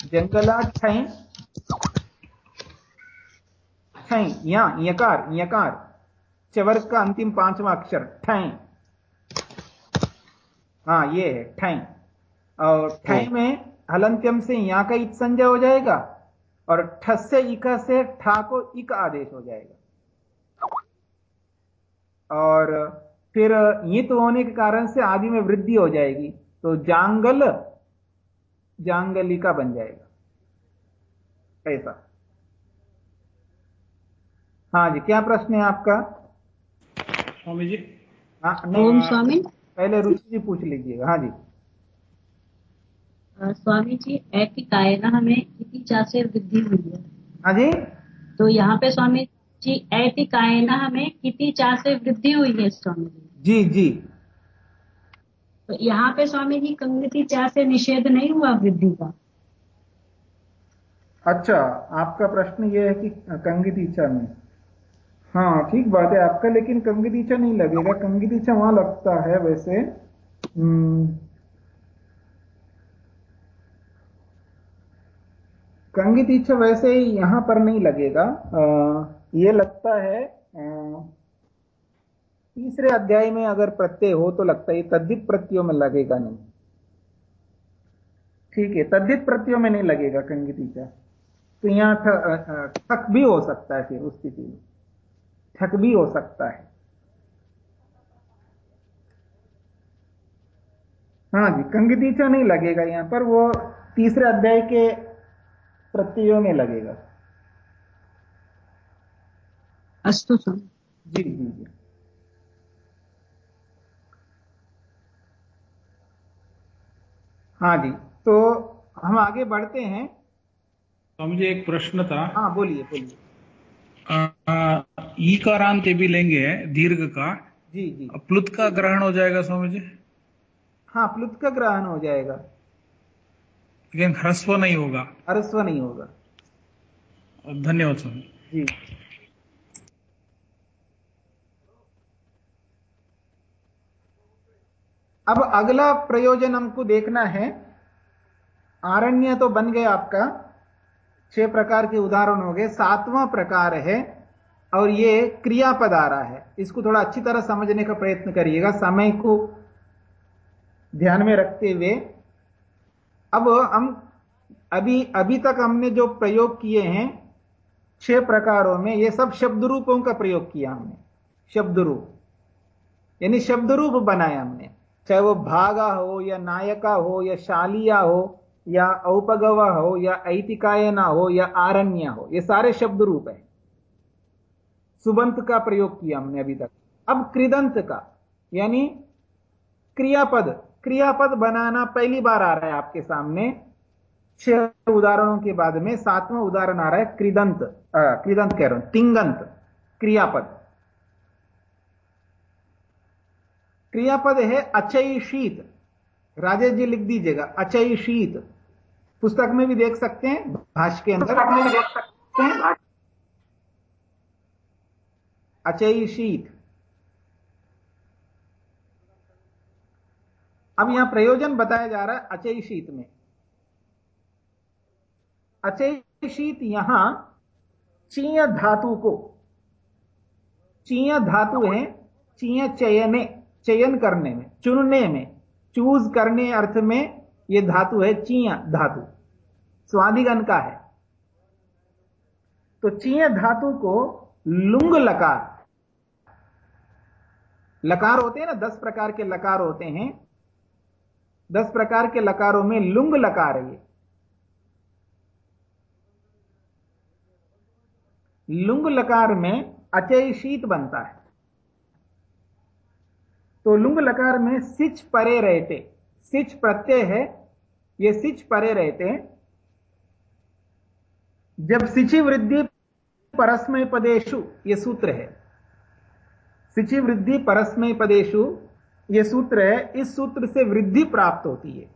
जंगला ठई ठई यहाँ यकार यकार। चवर का अंतिम पांचवा अक्षर ठई। हाँ ये है ठई। और ठई में हलंत्यम से यहाँ का इत संजय हो जाएगा और ठस से इका से ठा को इक आदेश हो जाएगा। और फिर ईत होने के कारण से आदि में वृद्धि हो जाएगी। तो जांगल जांगलिका बन जाएगा। ऐसा। हाँ जी क्या प्रश्न है आपका? स्वामी जी। हाँ ओम स्वामी। पहले रुचि जी पूछ लीजिएगा। हाँ जी। स्वामी जी ऐतिकायना हमें कितनी चा से वृद्धि हुई है। हाँ जी। तो यहाँ पे स्वामी जी ऐतिकायना हमें कितनी चा से वृद्धि हुई है स्वामी जी। जी जी। तो यहाँ पे स्वामी जी कंगति चा से निषेध नहीं हुआ वृद्धि का? अच्छा आपका प्रश्न ये है कि कंगितीचा में। हाँ ठीक बात है आपका लेकिन कंगितीचा नहीं लगेगा। कंगितीचा वहाँ लगता है वैसे। हम्म, कंगित इच्छा वैसे ही यहाँ पर नहीं लगेगा। आ, ये लगता है तीसरे अध्याय में अगर प्रत्यय हो तो लगता है तद्दित प्रत्ययों में लगेगा नहीं। ठीक है तद्दित प्रत्ययों में नहीं लगेगा कंगित इच्छा तो यहाँ ठक भी हो सकता है फिर उस स्थिति में। ठक भी हो सकता है। हाँ जी कंगितीचा नहीं लगेगा यहाँ पर, वो तीसरे अध्याय के प्रत्ययों में लगेगा। अस्तु जी जी जी। हाँ जी तो हम आगे बढ़ते हैं। तो मुझे एक प्रश्न था। हाँ बोलिए बोलिए। ईकारांत भी लेंगे दीर्घ का। जी जी। प्लुत का ग्रहण हो जाएगा स्वामी जी। हाँ प्लुत का ग्रहण हो जाएगा। लेकिन ह्रस्व नहीं होगा। ह्रस्व नहीं होगा। धन्यवाद स्वामी। जी। अब अगला प्रयोजन हमको देखना है। आरण्य तो बन गया आपका। छह प्रकार के उदाहरण हो गए। सातवां प्रकार है और ये क्रियापद आ रहा है। इसको थोड़ा अच्छी तरह समझने का प्रयत्न करिएगा। समय को ध्यान में रखते हुए। अब हम अभी अभी तक हमने जो प्रयोग किए हैं, छह प्रकारों में, ये सब शब्द रूपों का प्रयोग किया हमने। शब्द रूप यानी शब्द रूप बनाया हमने। चाहे वो भागा हो या नायका हो या शालिया हो या औपगवा हो या ऐतिकायना हो या आरण्य हो, ये सारे शब्द रूप है। सुबंत का प्रयोग किया हमने अभी तक। अब कृदंत का, यानी क्रियापद। क्रियापद बनाना पहली बार आ रहा है आपके सामने। छह उदाहरणों के बाद में सातवां उदाहरण आ रहा है क्रिदंत क्रिदंत कह रहा हूँ, तिंगंत, क्रियापद। क्रियापद है अचय शीत। राजेश जी लिख दीजिएगा, अचय शीत। पुस्तक में भी देख सकते हैं, भाष्य के अंदर भी देख सकते हैं। अचय शीत। अब यहाँ प्रयोजन बताया जा रहा है अचय शीत में। अचय शीत यहाँ चीय धातु को, चीय धातु है, चीय चयने। चयन करने में, चुनने में चूज़ करने अर्थ में यह धातु है चीय धातु। स्वादिगन का है। तो चीय धातु को लुंग लकार लकार होते हैं ना, दस प्रकार के लकार होते हैं। दस प्रकार के लकारों में लुंग लकार है लुंग लकार में अचय शीत बनता है। तो लुंग लकार में सिच परे रहते। सिच प्रत्यय है, ये सिच परे रहते हैं। जब सिचि वृद्धि परस्मय पदेशु ये सूत्र है। सिचि वृद्धि परस्मय पदेशु ये सूत्र है, इस सूत्र से वृद्धि प्राप्त होती है।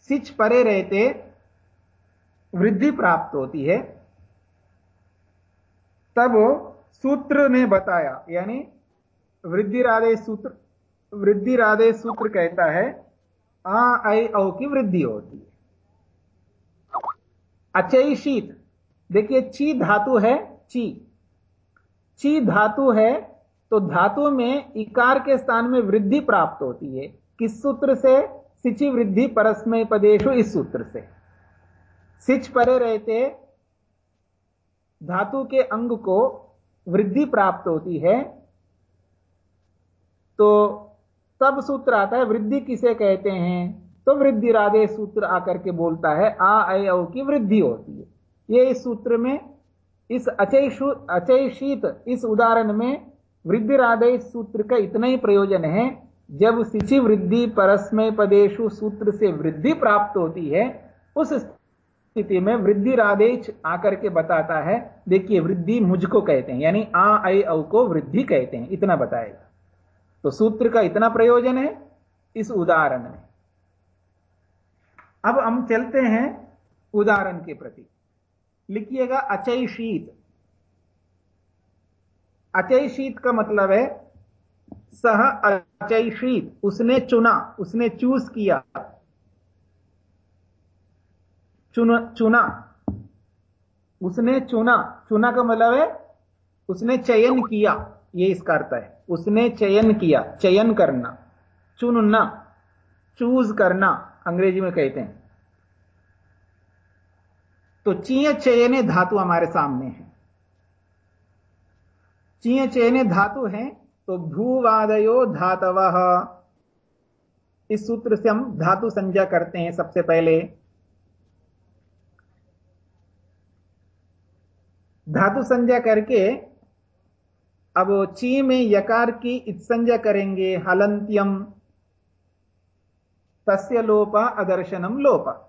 सिच परे रहते, वृद्धि प्राप्त होती है। तब सूत्र ने बताया, यानी वृद्धि राधे सूत्र वृद्धि राधे सूत्र कहता है, आ आई औ की वृद्धि होती है। अचई शीत। देखिए, ची धातु है, ची। ची धातु है तो धातु में इकार के स्थान में वृद्धि प्राप्त होती है। किस सूत्र से? सिचि वृद्धि परस्मय पदेशु इस सूत्र से। सिच परे रहते धातु के अंग को वृद्धि प्राप्त होती है तो तब सूत्र आता है, वृद्धि किसे कहते हैं? तो वृद्धि राधे सूत्र आकर के बोलता है, आ अ की वृद्धि होती है। ये इस सूत्र में, इस अचय अचय शीत इस उदाहरण में वृद्धि राधे सूत्र का इतना ही प्रयोजन है। जब सिचि वृद्धि परस्मय पदेशु सूत्र से वृद्धि प्राप्त होती है, उस स्थिति में वृद्धि राधेश आकर के बताता है, देखिए वृद्धि मुझको कहते हैं, यानी आ औ को वृद्धि कहते हैं, इतना बताएगा। तो सूत्र का इतना प्रयोजन है इस उदाहरण में। अब हम चलते हैं उदाहरण के प्रति। लिखिएगा अचय शीत। अचय शीत का मतलब है, सह अचय शीत, उसने चुना, उसने चूज़ किया। चुन, चुना। उसने चुना चुना का मतलब है, उसने चयन किया। ये इसका अर्थ है। उसने चयन किया, चयन करना, चुनना चूज़ करना, अंग्रेज़ी में कहते हैं। तो चीय चयने धातु हमारे सामने है। चीय चयने धातु है तो भूवादयो धातव। इस सूत्र से हम धातु संज्ञा करते हैं सबसे पहले। धातु संज्ञा करके अब ची में यकार की इत्संज्ञा करेंगे, हलंत्यम। तस्य लोप, अदर्शनम लोप।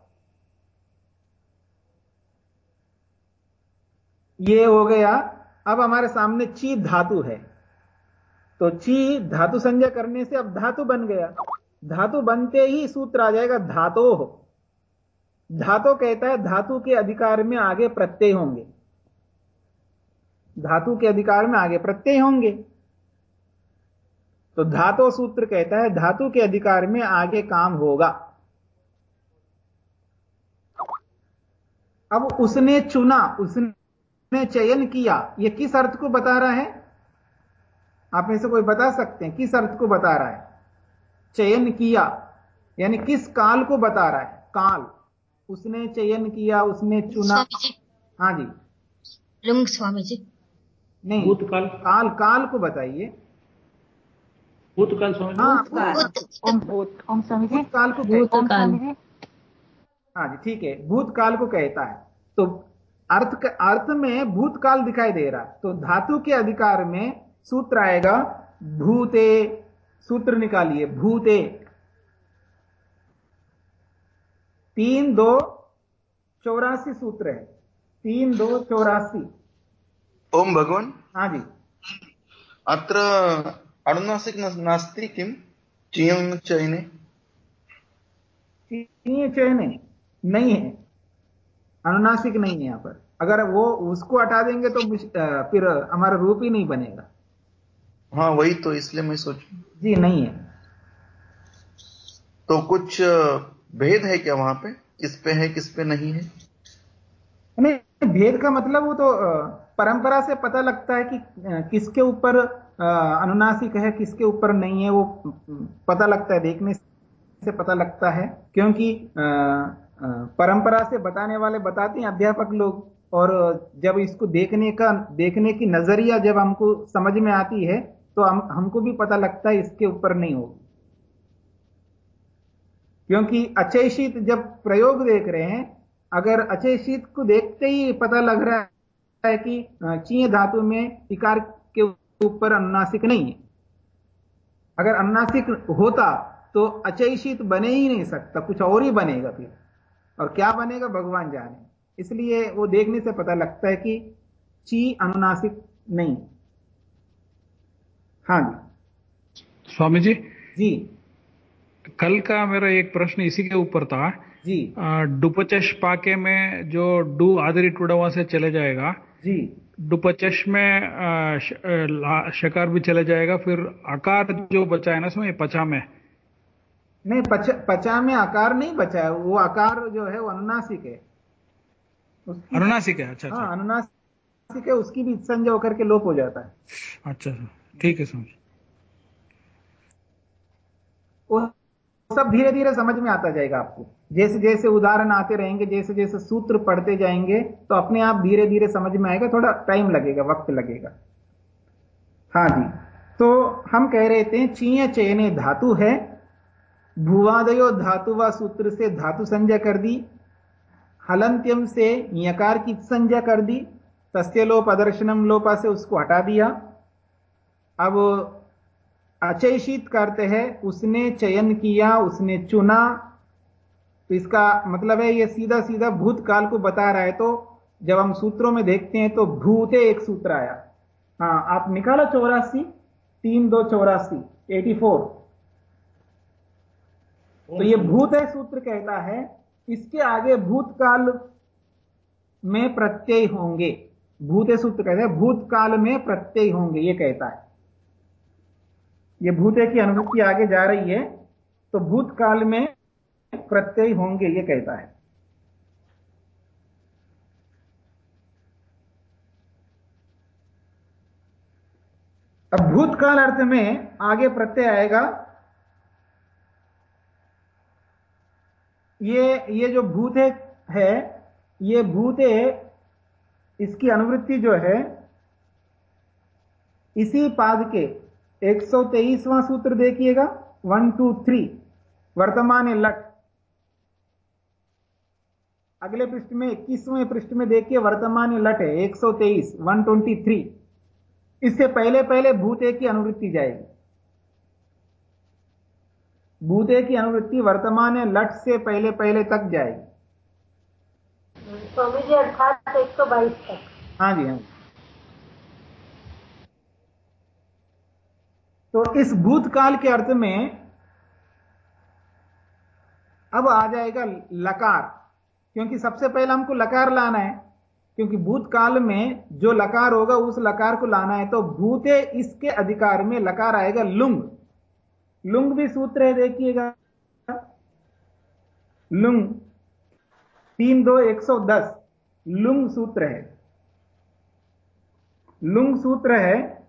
ये हो गया, अब हमारे सामने ची धातु है। तो ची धातु संज्ञा करने से अब धातु बन गया। धातु बनते ही सूत्र आ जाएगा धातो। धातु कहता है धातु के अधिकार में आगे प्रत्यय होंगे। धातु के अधिकार में आगे प्रत्यय होंगे। तो धातु सूत्र कहता है धातु के अधिकार में आगे काम होगा। अब उसने चुना उसने चयन किया यह किस अर्थ को बता रहा है? आप में से कोई बता सकते हैं किस अर्थ को बता रहा है? चयन किया यानी किस काल को बता रहा है? काल। उसने चयन किया उसने चुना। हाँ जी। लुंग स्वामी जी। नहीं। भूतकाल। काल काल को बताइए। भूतकाल स्वामी हाँ? ओम स्वामी जी। भूतकाल को भूतकाल। हाँ। जी ठीक है। भूतकाल को कहता है। तो अर्थ अर्थ में भूतकाल दिखाई दे रहा तो धातु के अधिकार में सूत्र आएगा भूते। सूत्र निकालिए भूते। तीन दो चौरासी सूत्र है। तीन दो चौरासी। ओम भगवान। हाँ जी। अत्र अनुनासिक नास्ति किम चियं चयने। चीय चयने नहीं है। अनुनासिक नहीं है यहाँ पर। अगर वो उसको हटा देंगे तो फिर हमारा रूप ही नहीं बनेगा। हाँ वही तो इसलिए मैं सोच जी नहीं है। तो कुछ भेद है क्या वहाँ पे? किस पे है किस पे नहीं है? नहीं भेद का मतलब वो तो परंपरा से पता लगता है कि किसके ऊपर अनुनासिक है, किसके ऊपर नहीं है, वो पता लगता है, देखने से पता लगता है। क्योंकि परंपरा से बताने वाले बताते हैं अध्यापक लोग, और जब इसको देखने का, देखने की नज़रिया जब हमको समझ में आती है तो हम, हमको भी पता लगता है इसके ऊपर नहीं होगी। क्योंकि अचय शीत जब प्रयोग देख रहे हैं, अगर अचय शीत को देखते ही पता लग रहा है कि चीय धातु में इकार के ऊपर अनुनासिक नहीं है। अगर अनुनासिक होता तो अचय शीत बने ही नहीं सकता कुछ और ही बनेगा फिर। और क्या बनेगा भगवान जाने। इसलिए वो देखने से पता लगता है कि ची अनुनासिक नहीं। हाँ जी। स्वामी जी? जी। कल का मेरा एक प्रश्न इसी के ऊपर था। जी। डुपचश पाके में जो डू आदरी टुडवा से चले जाएगा जी। डुपचश में शकार भी चले जाएगा फिर आकार जो बचा है ना उसमें पचा में? नहीं पचा, पचा में आकार नहीं बचा है वो आकार जो है वो अनुनासिक है। अनुनासिक है अच्छा, अच्छा। हाँ अनुनासिक है उसकी भी संजय होकर के लोप हो जाता है। अच्छा ठीक है समझ। वो सब धीरे धीरे समझ में आता जाएगा आपको। जैसे जैसे उदाहरण आते रहेंगे जैसे जैसे सूत्र पढ़ते जाएँगे तो अपने आप धीरे धीरे समझ में आएगा, थोड़ा टाइम लगेगा, वक्त लगेगा। हाँ जी तो हम कह रहे थे, चीय चयने धातु है, भुवादयो धातु व सूत्र से धातु संज्ञा कर दी, हलंत्यम से यकार की संज्ञा कर दी, तस्य लोप अदर्शनम लोपा से उसको हटा दिया। अब अचयशीत करते हैं, उसने चयन किया, उसने चुना तो इसका मतलब है ये सीधा सीधा भूतकाल को बता रहा है। तो जब हम सूत्रों में देखते हैं तो भूते एक सूत्र आया। हाँ आप निकालो चौरासी, तीन दो चौरासी एटी फोर तो ये भूत है सूत्र कहता है, इसके आगे भूतकाल में प्रत्यय होंगे। भूत सूत्र कहते हैं, भूतकाल में प्रत्यय होंगे, ये कहता है। ये भूते की अनुभूति आगे जा रही है तो भूतकाल में प्रत्यय होंगे, ये कहता है। अब भूतकाल अर्थ में आगे प्रत्यय आएगा। ये ये जो भूते है ये भूते इसकी अनुवृत्ति जो है, इसी पाद के 123वां सूत्र देखिएगा, वन, टू, थ्री, वर्तमान लट अगले पृष्ठ में इक्कीसवें पृष्ठ में देखिए वर्तमान लट है 123 123 इससे पहले पहले भूते की अनुवृत्ति जाएगी। भूते की अनुवृत्ति वर्तमान लट से पहले पहले तक जाएगी। स्वामी जी अर्थात एक सौ बाईस तक। हाँ जी हाँ तो इस भूतकाल के अर्थ में अब आ जाएगा लकार। क्योंकि सबसे पहले हमको लकार लाना है, क्योंकि भूतकाल में जो लकार होगा, उस लकार को लाना है। तो भूते इसके अधिकार में लकार आएगा लुंग। लुंग भी सूत्र है, देखिएगा। लुंग, तीन दो एक सौ दस। लुंग सूत्र है। लुंग सूत्र है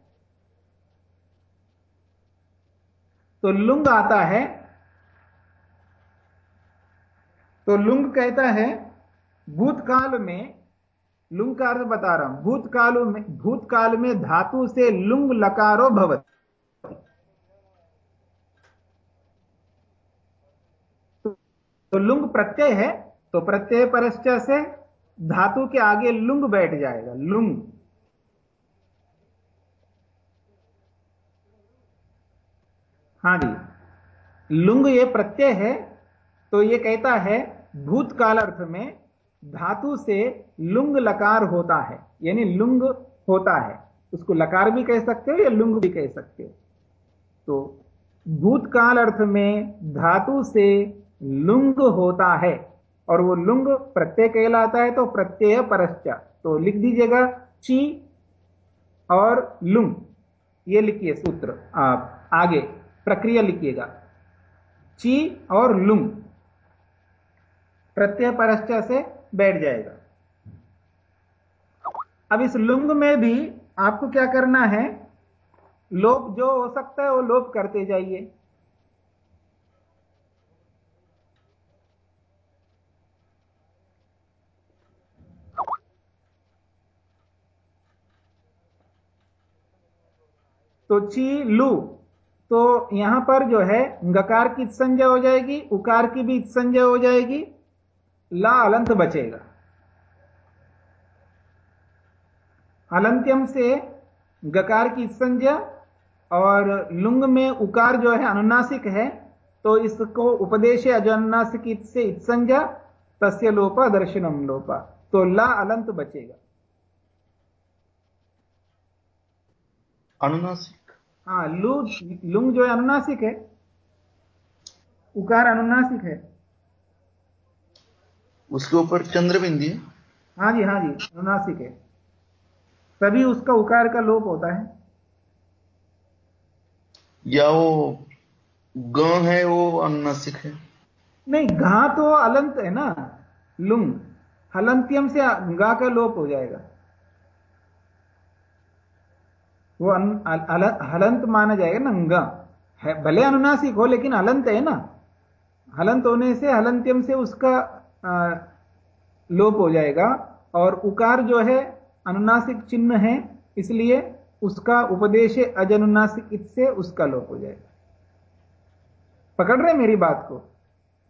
तो लुंग आता है तो लुंग कहता है, भूतकाल में, लुंग का अर्थ बता रहा हूँ, भूतकाल में भूतकाल में धातु से लुंग लकारो भवत। तो लुंग प्रत्यय है तो प्रत्यय परश्चय से धातु के आगे लुंग बैठ जाएगा, लुंग। हाँ जी, लुंग ये प्रत्यय है तो ये कहता है भूतकाल अर्थ में धातु से लुंग लकार होता है। यानी लुंग होता है। उसको लकार भी कह सकते हो या लुंग भी कह सकते हो? तो भूतकाल अर्थ में धातु से लुंग होता है और वो लुंग प्रत्यय कहलाता है तो प्रत्यय परश्चा। तो लिख दीजिएगा ची और लुंग। ये लिखिए सूत्र। आप आगे प्रक्रिया लिखिएगा। ची और लुंग। प्रत्यय परश्चा से बैठ जाएगा। अब इस लुंग में भी आपको क्या करना है? लोप जो हो सकता है वो लोप करते जाइए। तो ची लू तो यहाँ पर जो है, गकार की संज्ञा हो जाएगी, उकार की भी संज्ञा हो जाएगी। ला अलंत बचेगा। अलंत्यम से गकार की संज्ञा और लुंग में उकार जो है अनुनासिक है तो इसको उपदेश अजनुनासिक से संज्ञा तस्य लोपा दर्शनम लोपा। तो ला अलंत बचेगा। अनुनासिक। हाँ लू लुंग जो है अनुनासिक है उकार अनुनासिक है उसके ऊपर चंद्र बिंदी है। हाँ जी हाँ जी अनुनासिक है। तभी उसका उकार का लोप होता है। या वो ग है वो अनुनासिक है। नहीं घा तो अलंत है ना लुंग। हलंत्यम से गा का लोप हो जाएगा। वो अन, अल, अल, हलंत माना जाएगा ना ग है भले अनुनासिक हो लेकिन हलंत है ना। हलंत होने से हलंत्यम से उसका लोप हो जाएगा और उकार जो है अनुनासिक चिन्ह है, इसलिए उसका उपदेश अजनुनासिक से उसका लोप हो जाएगा। पकड़ रहे मेरी बात को?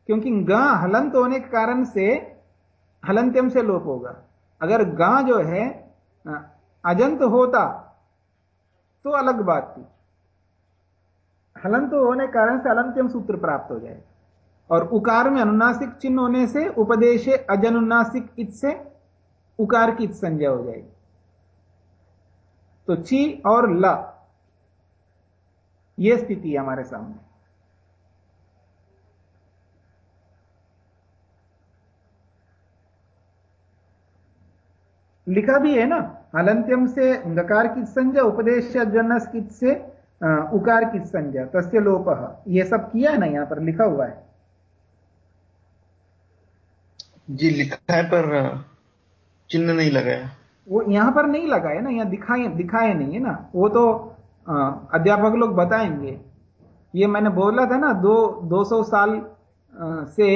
क्योंकि ग हलंत होने के कारण से हलंत्यम से लोप होगा। अगर गा जो है अजंत होता तो अलग बात थी। हलंत होने कारण से अलंत्यम सूत्र प्राप्त हो जाए और उकार में अनुनासिक चिन्ह होने से उपदेश अजनुनासिक इत से उकार की संज्ञा हो जाएगी। तो ची और ल यह स्थिति हमारे सामने। लिखा भी है ना हलंत्यम से गकार की संज्ञा, उपदेश जनस से उकार की संज्ञा, तस्य लोप यह सब किया है ना, यहाँ पर लिखा हुआ है। जी, लिखा है पर चिन्ह नहीं लगाया वो यहाँ पर नहीं लगाया ना, यहाँ दिखाए दिखाए नहीं है ना। वो तो अध्यापक लोग बताएँगे। ये मैंने बोला था ना, दो दो सौ साल से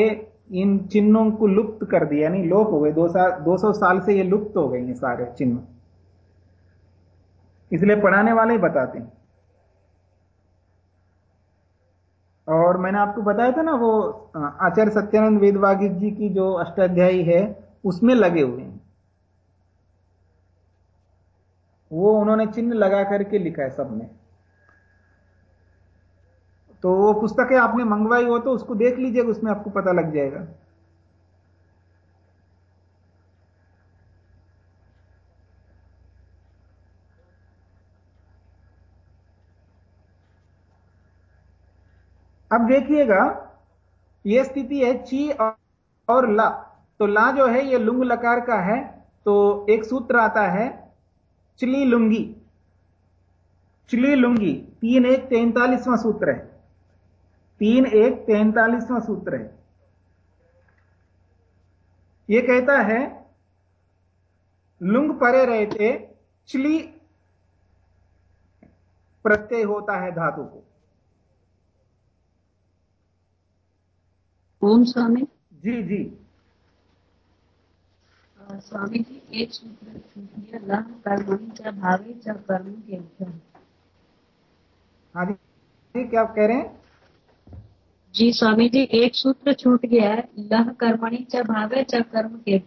इन चिन्हों को लुप्त कर दिया नहीं लोप हो गए। दो साल दो सौ साल से ये लुप्त हो गए ये सारे चिन्ह। इसलिए पढ़ाने वाले ही बताते हैं। और मैंने आपको बताया था ना वो आचार्य सत्यानंद वेदवागी जी की जो अष्टाध्यायी है, उसमें लगे हुए हैं। वो उन्होंने चिन्ह लगा करके लिखा है सब में तो वो पुस्तकें आपने मंगवाई हो तो उसको देख लीजिएगा, उसमें आपको पता लग जाएगा। अब देखिएगा यह स्थिति है ची और ला। तो ला जो है यह लुंग लकार का है तो एक सूत्र आता है चिली लुंगी चिली लुंगी तीन एक तैंतालीसवां सूत्र है। तीन एक तैतालीसवां सूत्र है। यह कहता है, लुंग परे रहते, चिली प्रत्यय होता है धातु को। ओम स्वामी। जी जी। स्वामी जी एक सूत्र कर्मणि च भावे च कर्म के हाँ जी क्या कह रहे हैं? जी स्वामी जी एक सूत्र छूट गया है लह कर्मणि च भावे च कर्म के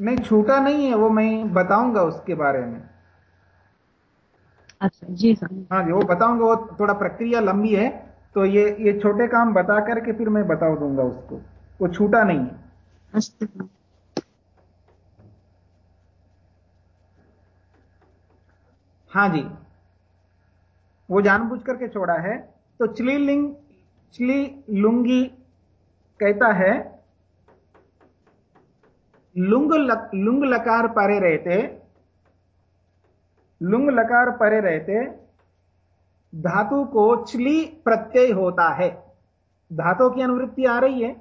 नहीं छूटा नहीं है वो मैं बताऊँगा उसके बारे में। अच्छा जी स्वामी हाँ जी वो बताऊँगा वो थोड़ा प्रक्रिया लंबी है। तो ये ये छोटे काम बता करके फिर मैं बता दूँगा उसको। वो छूटा नहीं है। हाँ जी। वो जानबूझ करके छोड़ा है। तो चली लिंग चली लुंगी कहता है लुंग लक, लुंग लकार परे रहते लुंग लकार परे रहते धातु को चली प्रत्यय होता है। धातु की अनुवृत्ति आ रही है।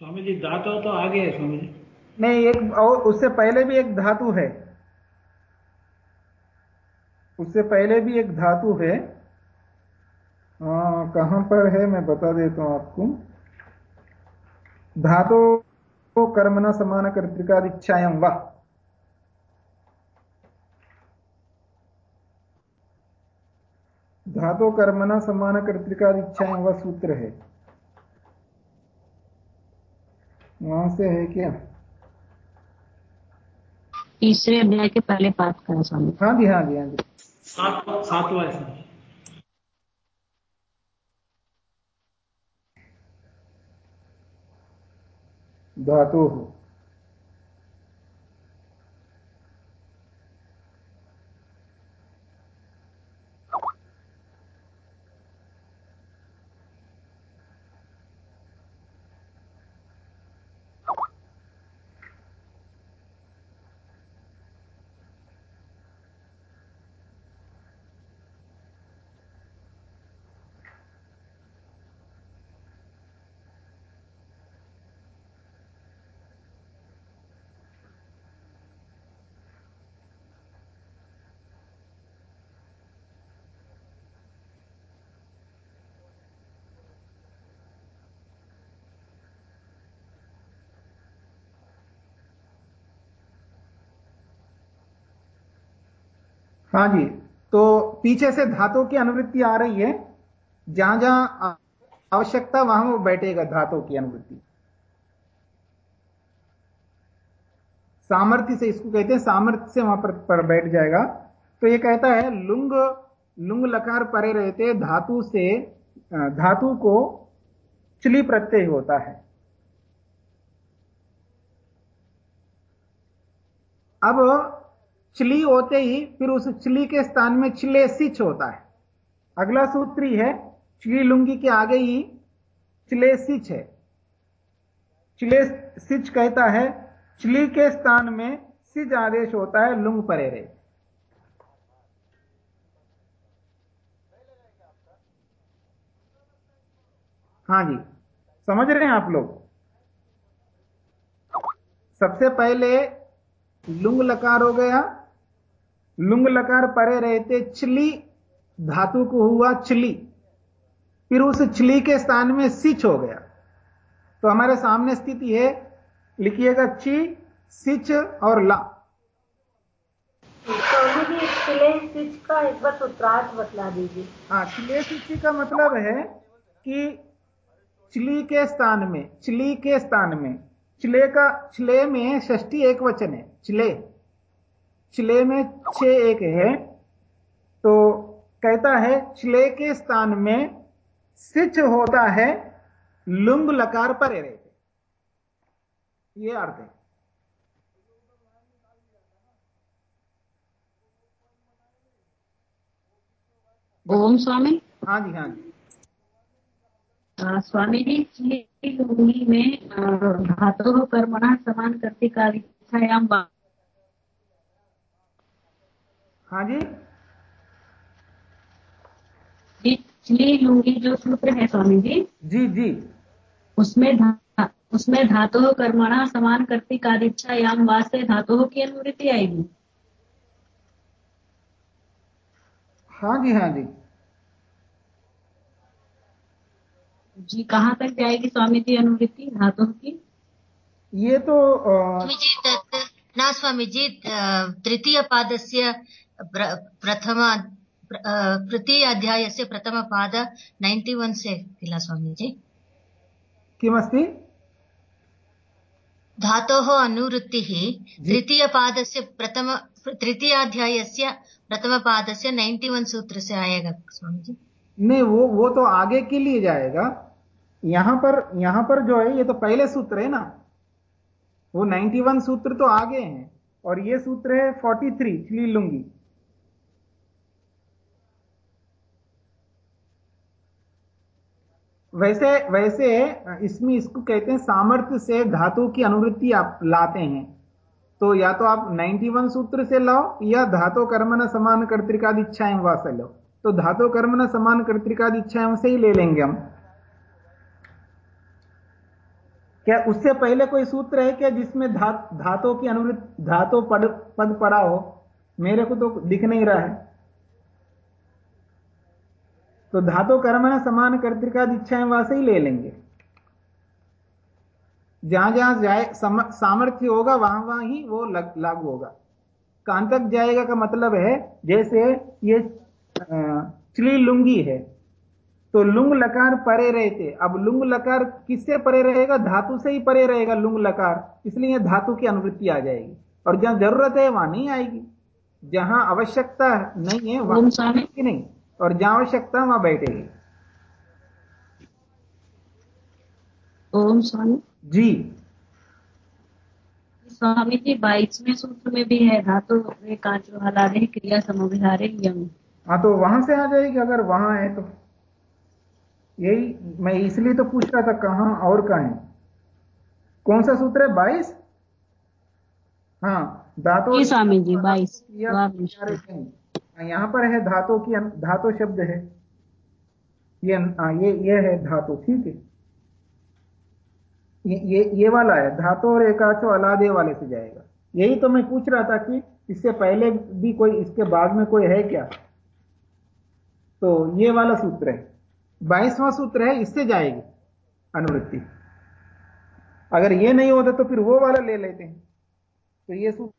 स्वामी जी धातु तो आगे है स्वामी जी। नहीं एक और उससे पहले भी एक धातु है। उससे पहले भी एक धातु है कहाँ पर है मैं बता देता हूँ आपको। धातु कर्मणा समान कर्तिकादिच्छायां वा? धातु कर्मणा समान कर्तिकादिच्छायां वा सूत्र है। वहाँ से है क्या? तीसरे अध्याय के पहले पाठ करा स्वामी। हाँ जी हाँ जी हाँ जी। सातवा धातुः हाँ जी तो पीछे से धातु की अनुवृत्ति आ रही है। जहाँ जहाँ आवश्यकता वहाँ वो बैठेगा धातु की अनुवृत्ति। सामर्थ्य से इसको कहते हैं सामर्थ्य से वहाँ पर, पर बैठ जाएगा। तो ये कहता है लुंग लुंग लकार परे रहते धातु से धातु को चली प्रत्यय होता है। अब चली होते ही फिर उस चली के स्थान में चिले सिच होता है। अगला सूत्र ही है चिली लुंगी के आगे ही चिले सिच है। चिले सिच कहता है, चिली के स्थान में सिज आदेश होता है, लुंग परेरे। हाँ जी, समझ रहे हैं आप लोग? सबसे पहले लुंग लकार हो गया लुंग लकार परे रहते चली धातु को हुआ चली फिर उस चली के स्थान में सिच हो गया। तो हमारे सामने स्थिति है लिखिएगा ची सिच और ला। का एक बार सूत्रार्थ बतला दीजिए। हाँ चिले सिच का मतलब है कि चिली के स्थान में चिली के स्थान में चिले का चिले में षष्टी एक वचन है चिले चिले में छ एक है तो कहता है चिले के स्थान में सिच होता है लुंग लकार परे रहते। ये अर्थ है। ओम स्वामी। हाँ जी हाँ जी। स्वामी जी लुंगी में धातु कर्मणा समान करती कार्याम हाँ जी? जी लुंगी जो सूत्र है स्वामी जी जी। जी उसमें धा, उसमें धातु कर्मणा समान करती कादिच्छा याम वास्ते धातु की अनुवृत्ति आएगी। हाँ जी हाँ जी। जी कहाँ तक जाएगी स्वामी जी अनुवृत्ति धातु की? ये तो आ... ना स्वामी जी तृतीय पाद स्वामीजी प्रथम तृतीय अध्यायस्य प्रथमपाद नैन्टि वन् से किल स्वामीजी किमस्ति? धातोः अनुवृत्तिः तृतीयपादस्य प्रथम तृतीयाध्यायस्य प्रथमपादस्य नैन्टि वन् सूत्र से आएगा स्वामी नहीं वो वो तो आगे के लिए जाएगा। यहाँ पर यहाँ पर जो है ये तो पहले सूत्र है ना। वो 91 सूत्र तो आगे हैं और ये सूत्र है 43 थ्री लूँगी वैसे वैसे इसमें इसको कहते हैं सामर्थ्य से धातु की अनुवृत्ति आप लाते हैं। तो या तो आप 91 सूत्र से लाओ या धातु कर्मन समान कर्तिकादिच्छाएँ वहाँ से लो तो धातु कर्मन समान कर्तिकादिच्छाएँ से ही ले लेंगे हम। क्या उससे पहले कोई सूत्र है क्या जिसमें धा, धातु की अनुवृत्ति धातु पद पद पड़ा हो? मेरे को तो दिख नहीं रहा है। तो धातु कर्म न समान कर्तिकादि इच्छाएँ वहाँ से ही ले लेंगे। जहाँ जहाँ जाए सामर्थ्य होगा वहाँ वहाँ ही वो लागू होगा। कांतक जाएगा का मतलब है जैसे ये चली लुंगी है तो लुंग लकार परे रहते। अब लुंग लकार किससे परे रहेगा? धातु से ही परे रहेगा लुंग लकार इसलिए धातु की अनुवृत्ति आ जाएगी। और जहाँ ज़रूरत है वहाँ नहीं आएगी। जहाँ आवश्यकता नहीं है वहाँ नहीं। और जहाँ आवश्यकता वहाँ बैठेगी। ओम स्वामी। जी। स्वामी जी बाईसवें सूत्र में भी है धातु कांचो हलारे क्रिया समविहारे यंग हाँ तो वहाँ से आ जाएगी अगर वहाँ है तो। यही मैं इसलिए तो पूछ रहा था कहाँ और कहा है? कौन सा सूत्र है बाईस? हाँ धातु स्वामी जी बाईस। यहाँ पर है धातु की धातु शब्द है। ये आ, ये ये है धातु ठीक है। ये ये ये वाला है धातु और एकाचो अलादे वाले से जाएगा। यही तो मैं पूछ रहा था कि इससे पहले भी कोई इसके बाद में कोई है क्या? तो ये वाला सूत्र है। बाईसवां सूत्र है इससे जाएगी अनुवृत्ति। अगर ये नहीं होता तो फिर वो वाला ले लेते हैं। तो ये सूत्र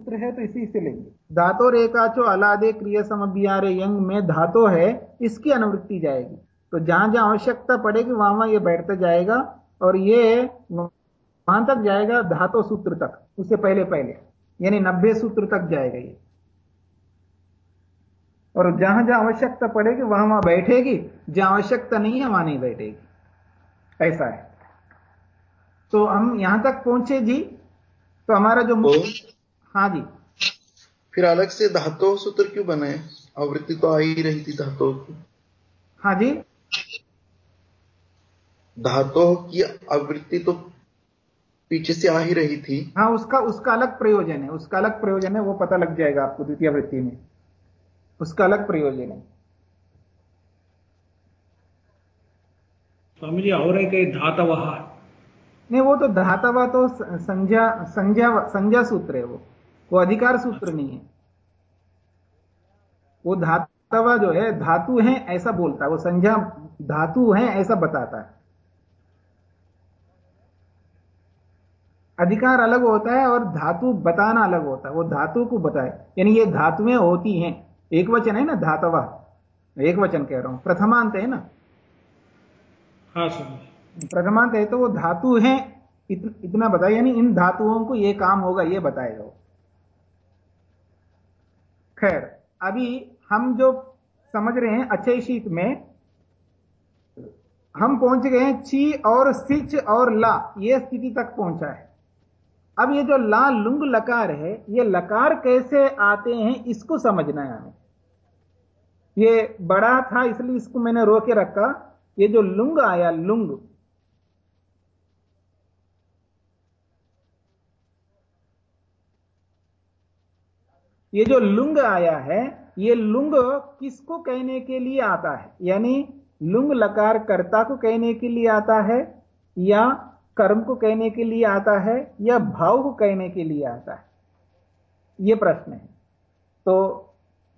सूत्र है तो इसी से लेंगे। धातो रेखाचो अलादे क्रिय समबियारे यंग में धातो है, इसकी अनुवृत्ति जाएगी। तो जहाँ जहाँ आवश्यकता पड़ेगी, वहाँ वहाँ ये बैठता जाएगा और ये वहाँ तक जाएगा धातो सूत्र तक, उससे पहले पहले। यानी नब्बे सूत्र तक जाएगा ये। और जहाँ जहाँ आवश्यकता पड़ेगी, वहाँ वहाँ बैठेगी। जहाँ आवश्यकता नहीं है, वहाँ नहीं बैठेगी। ऐसा है। तो हम यहाँ तक पहुँचे जी। तो हमारा जो हाँ जी। फिर अलग से धातु सूत्र क्यों बने? आवृत्ति तो आ ही रही थी धातु की। हाँ जी। धातु की आवृत्ति तो पीछे से आ ही रही थी। हाँ उसका उसका अलग प्रयोजन है। उसका अलग प्रयोजन है वो पता लग जाएगा आपको द्वितीय वृत्ति में। उसका अलग प्रयोजन है। स्वामी जी और है कहीं धातव। नहीं वो तो धातवा तो संज्ञा संज्ञा संज्ञा सूत्र है वो। वो अधिकार सूत्र नहीं है। वो धातवा जो है धातु है ऐसा बोलता है। वो संज्ञा धातु है ऐसा बताता है। अधिकार अलग होता है और धातु बताना अलग होता है। वो धातु को बताए। यानी ये धातुएँ होती हैं। एक वचन है ना धातवा। एक वचन कह रहा हूँ। प्रथमांत है ना? हाँ प्रथमांत है तो वो धातु है। इत, इतना बताए यानी इन धातुओं को ये काम होगा ये बताएगा वो। खैर, अभी हम जो समझ रहे हैं अच्छे शीत में, हम पहुँच गए हैं ची और सिच और ला, ये स्थिति तक पहुँचा है। अब ये जो ला लुंग लकार है, ये लकार कैसे आते हैं, इसको समझना है हमें। ये बड़ा था, इसलिए इसको मैंने रोके रखा। ये जो लुंग आया, लुंग ये जो लुंग आया है, ये लुंग किसको कहने के लिए आता है? यानी लुंग लकार कर्ता को कहने के लिए आता है, या कर्म को कहने के लिए आता है, या भाव को कहने के लिए आता है? यह प्रश्न है। तो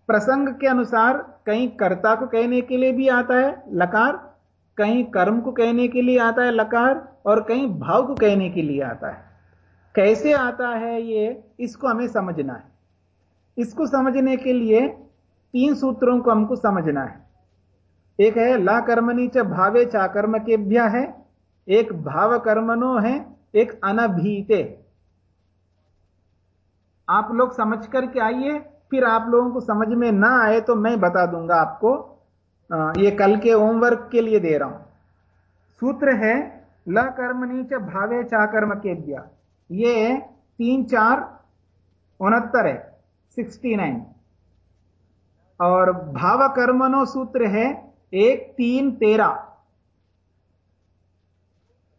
प्रसंग के अनुसार कहीं कर्ता को कहने के लिए भी आता है लकार, कहीं कर्म को कहने के लिए आता है लकार, और कहीं भाव को कहने के लिए आता है। कैसे आता है ये, इसको हमें समझना है। इसको समझने के लिए तीन सूत्रों को हमको समझना है। एक है, ला कर्मणी च भावे चाकर्म के भ्या है। एक, भाव कर्मनो है। एक, अनभीते। आप लोग समझ करके आइए, फिर आप लोगों को समझ में ना आए तो मैं बता दूँगा आपको। ये कल के होमवर्क के लिए दे रहा हूँ। सूत्र है, ल कर्मणी च भावे चाकर्म के भ्या ये तीन, चार, उनहत्तर है। Sixty nine. और भाव कर्मनो सूत्र है एक तीन तेरह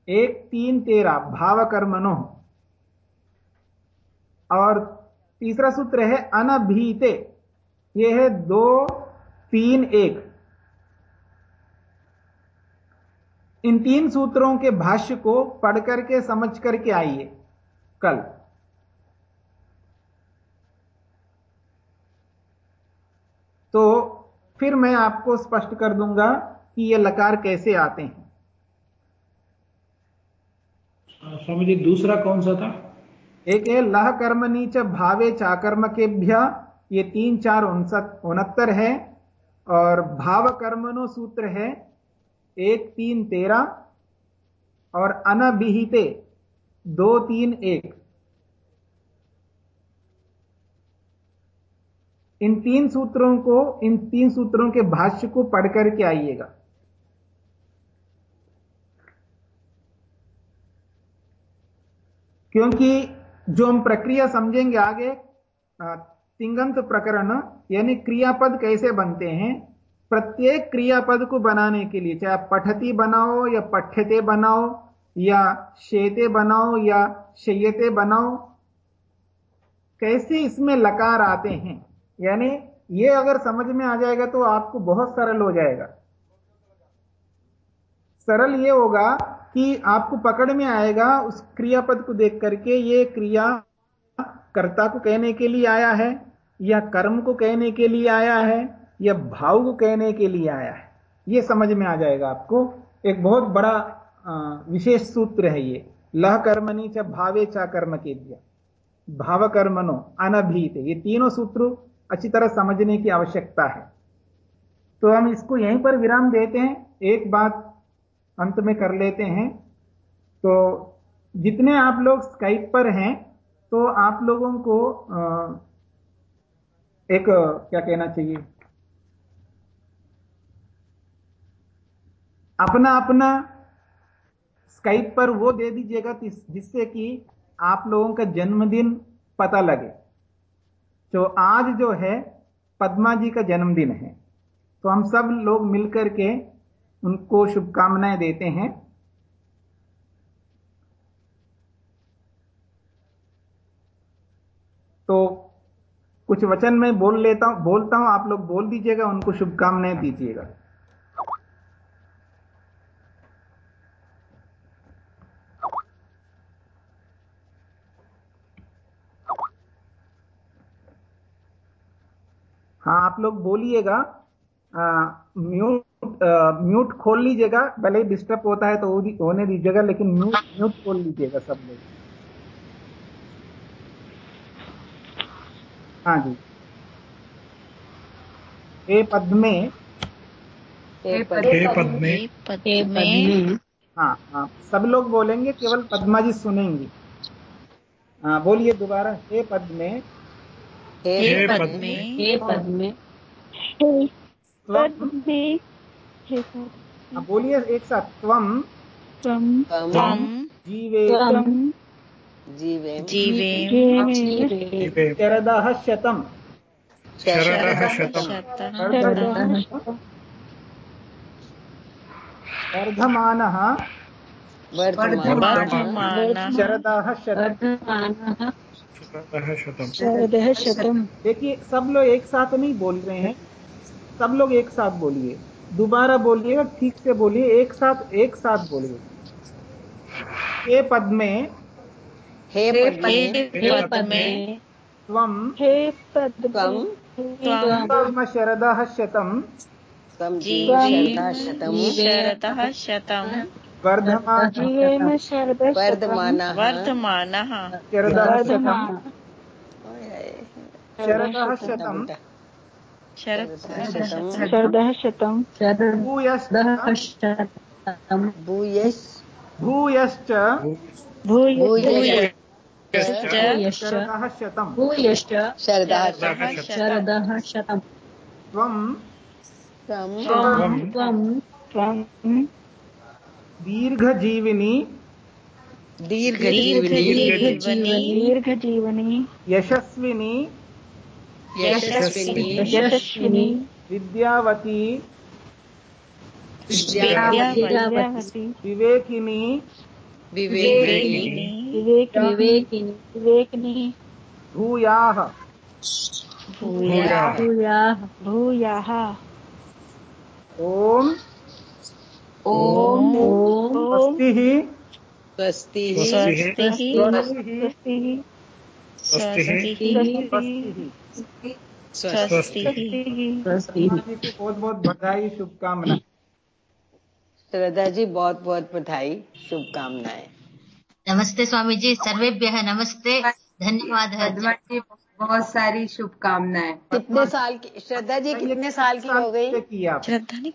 एक तीन तेरह भाव कर्मनो और तीसरा सूत्र है अनभीते। यह है दो, तीन, एक। इन तीन सूत्रों के भाष्य को पढ़ करके, समझ करके आइए कल। तो फिर मैं आपको स्पष्ट कर दूँगा कि ये लकार कैसे आते हैं। स्वामी जी दूसरा कौन सा था? एक है लह कर्म नीच भावे चाकर्म के भ्या ये तीन चार उनहत्तर है और भाव कर्मनो सूत्र है एक तीन तेरह और अनभिहिते दो तीन एक। इन तीन सूत्रों को, इन तीन सूत्रों के भाष्य को पढ़ करके आइएगा। क्योंकि जो हम प्रक्रिया समझेंगे आगे तिंगंत प्रकरण, यानी क्रियापद कैसे बनते हैं, प्रत्येक क्रियापद को बनाने के लिए, चाहे पठती बनाओ, या पठ्यते बनाओ, या शेते बनाओ, या शयते बनाओ, कैसे इसमें लकार आते हैं यानी ये अगर समझ में आ जाएगा तो आपको बहुत सरल हो जाएगा। सरल ये होगा कि आपको पकड़ में आएगा उस क्रियापद को देख करके ये क्रिया कर्ता को कहने के लिए आया है, या कर्म को कहने के लिए आया है, या भाव को कहने के लिए आया है। यह समझ में आ जाएगा आपको। एक बहुत बड़ा विशेष सूत्र है ये। लह कर्मनी च भावे चा कर्म के दिया भाव कर्मनो अनभीत। ये तीनों सूत्र अच्छी तरह समझने की आवश्यकता है। तो हम इसको यहीं पर विराम देते हैं, एक बात अंत में कर लेते हैं। तो जितने आप लोग स्काइप पर हैं तो आप लोगों को एक, क्या कहना चाहिए? अपना अपना स्काइप पर वो दे दीजिएगा जिससे कि आप लोगों का जन्मदिन पता लगे। तो आज जो है, पद्मा जी का जन्मदिन है। तो हम सब लोग मिलकर के उनको शुभकामनाएँ देते हैं। तो कुछ वचन में बोल लेता हूँ, बोलता हूँ, आप लोग बोल दीजिएगा, उनको शुभकामनाएँ दीजिएगा। हाँ आप लोग बोलिएगा म्यूट म्यूट खोल लीजिएगा। भले ही डिस्टर्ब होता है तो होने दीजिएगा लेकिन म्यूट म्यूट खोल लीजिएगा सब लोग। हाँ जी। ए पद में। ए पद में। हाँ हाँ। सब लोग बोलेंगे केवल पद्मा जी सुनेंगी। हाँ बोलिए दोबारा। ए पद में हे पद में हे पद में पद में हाँ, बोलिए एक साथ। त्वम त्वम जीवे। जीवे। जीवे। शरदः शतम्। शरदः शतम्। वर्धमानः। वर्धमानः। शरदः शतम्। शतम देखिए सब लोग एक साथ नहीं बोल रहे हैं। सब लोग एक साथ बोलिए। दोबारा बोलिएगा ठीक से बोलिए। एक साथ एक साथ बोलिए। हे पद में हे पद में त्वम हे पद त्वम शरदः शतम्। शरदः वर्धमानः शरदः शतं शरदः शतं भूयश्च। भूयश् भूयश्च। भूयश्च। शरदः शतं भूयश्च। शरदः शरदः त्वं। त्वं। त्वं। दीर्घजीविनी दीर्घजीविनी दीर्घजीवनी यशस्विनी यशस्विनी यशस्विनी विद्यावती विद्यावती विवेकिनी विवेकिनी विवेकिनी विवेकिनी विवेकिनी भूयाः भूयाः भूयाः। ॐ ॐ स्वस्तिः स्वस्तिः स्वस्तिः जी बहुत बहुत बधाई शुभकामनाएँ श्रद्धा जी बहुत बहुत बधाई शुभकामनाएँ नमस्ते स्वामी जी सर्वेभ्यः नमस्ते धन्यवादः जी बहुत सारी शुभकामनाएँ कितने साल की श्रद्धा जी कितने साल की हो गई किया श्रद्धा नहीं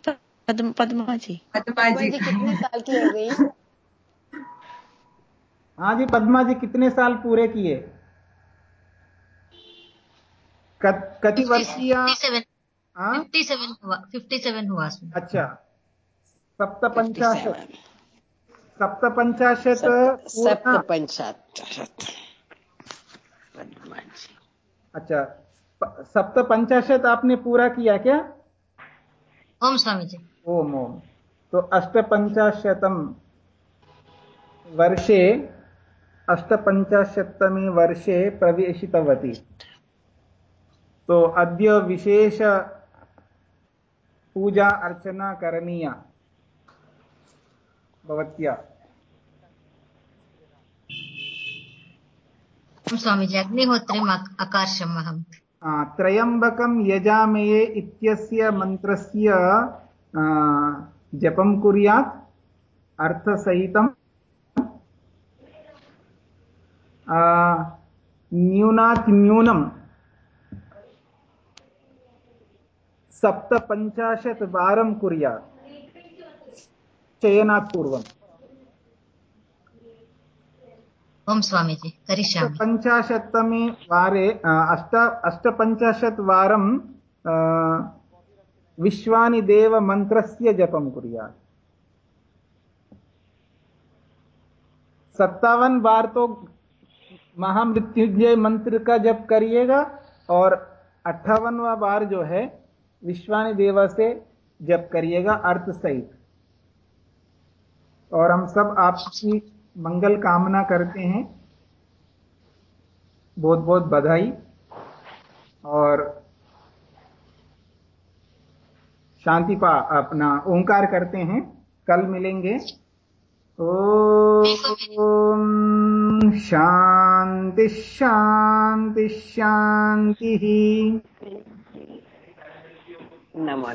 पद्म पद्मा जी पद्मा जी कितने साल की हो गई? हाँ जी पद्मा जी कितने साल पूरे किए? कति वर्षीय फिफ्टी सेवन हाँ? हुआ अच्छा। सप्तपञ्चाशत्। सप्तपञ्चाशत् सप्त पंचाशत पद्मा जी अच्छा। प- सप्तपञ्चाशत् आपने पूरा किया क्या? ओम स्वामी जी ओम ओम तो अष्टपञ्चाशतं वर्षे अष्टपञ्चाशत्तमे वर्षे प्रवेशितवती। तो अद्य विशेष पूजा अर्चना करणीया। भवत्या। ओम स्वामी जी अग्निहोत्रीम् अक- अकार्षमहम् यजामये इत्यस्य मन्त्रस्य जपं कुर्यात् अर्थसहितं न्यूनात् न्यूनं सप्तपञ्चाशत् वारं कुर्यात् चयनात् पूर्वम्। ओम स्वामी जी करिष्यामि। पञ्चाशत्तमे वारे अष्ट अष्टपञ्चाशत् वारं विश्वानि देव मन्त्रस्य जपं कुर्यात्। सत्तावन बार तो महामृत्युंजय मंत्र का जप करिएगा और अट्ठावनवा बार जो है, विश्वानि देवा से जप करिएगा अर्थ सहित। और हम सब आपकी मंगल कामना करते हैं। बहुत बहुत बधाई। और शांति पा अपना ओंकार करते हैं। कल मिलेंगे। ओ शांति शांति शांति नमो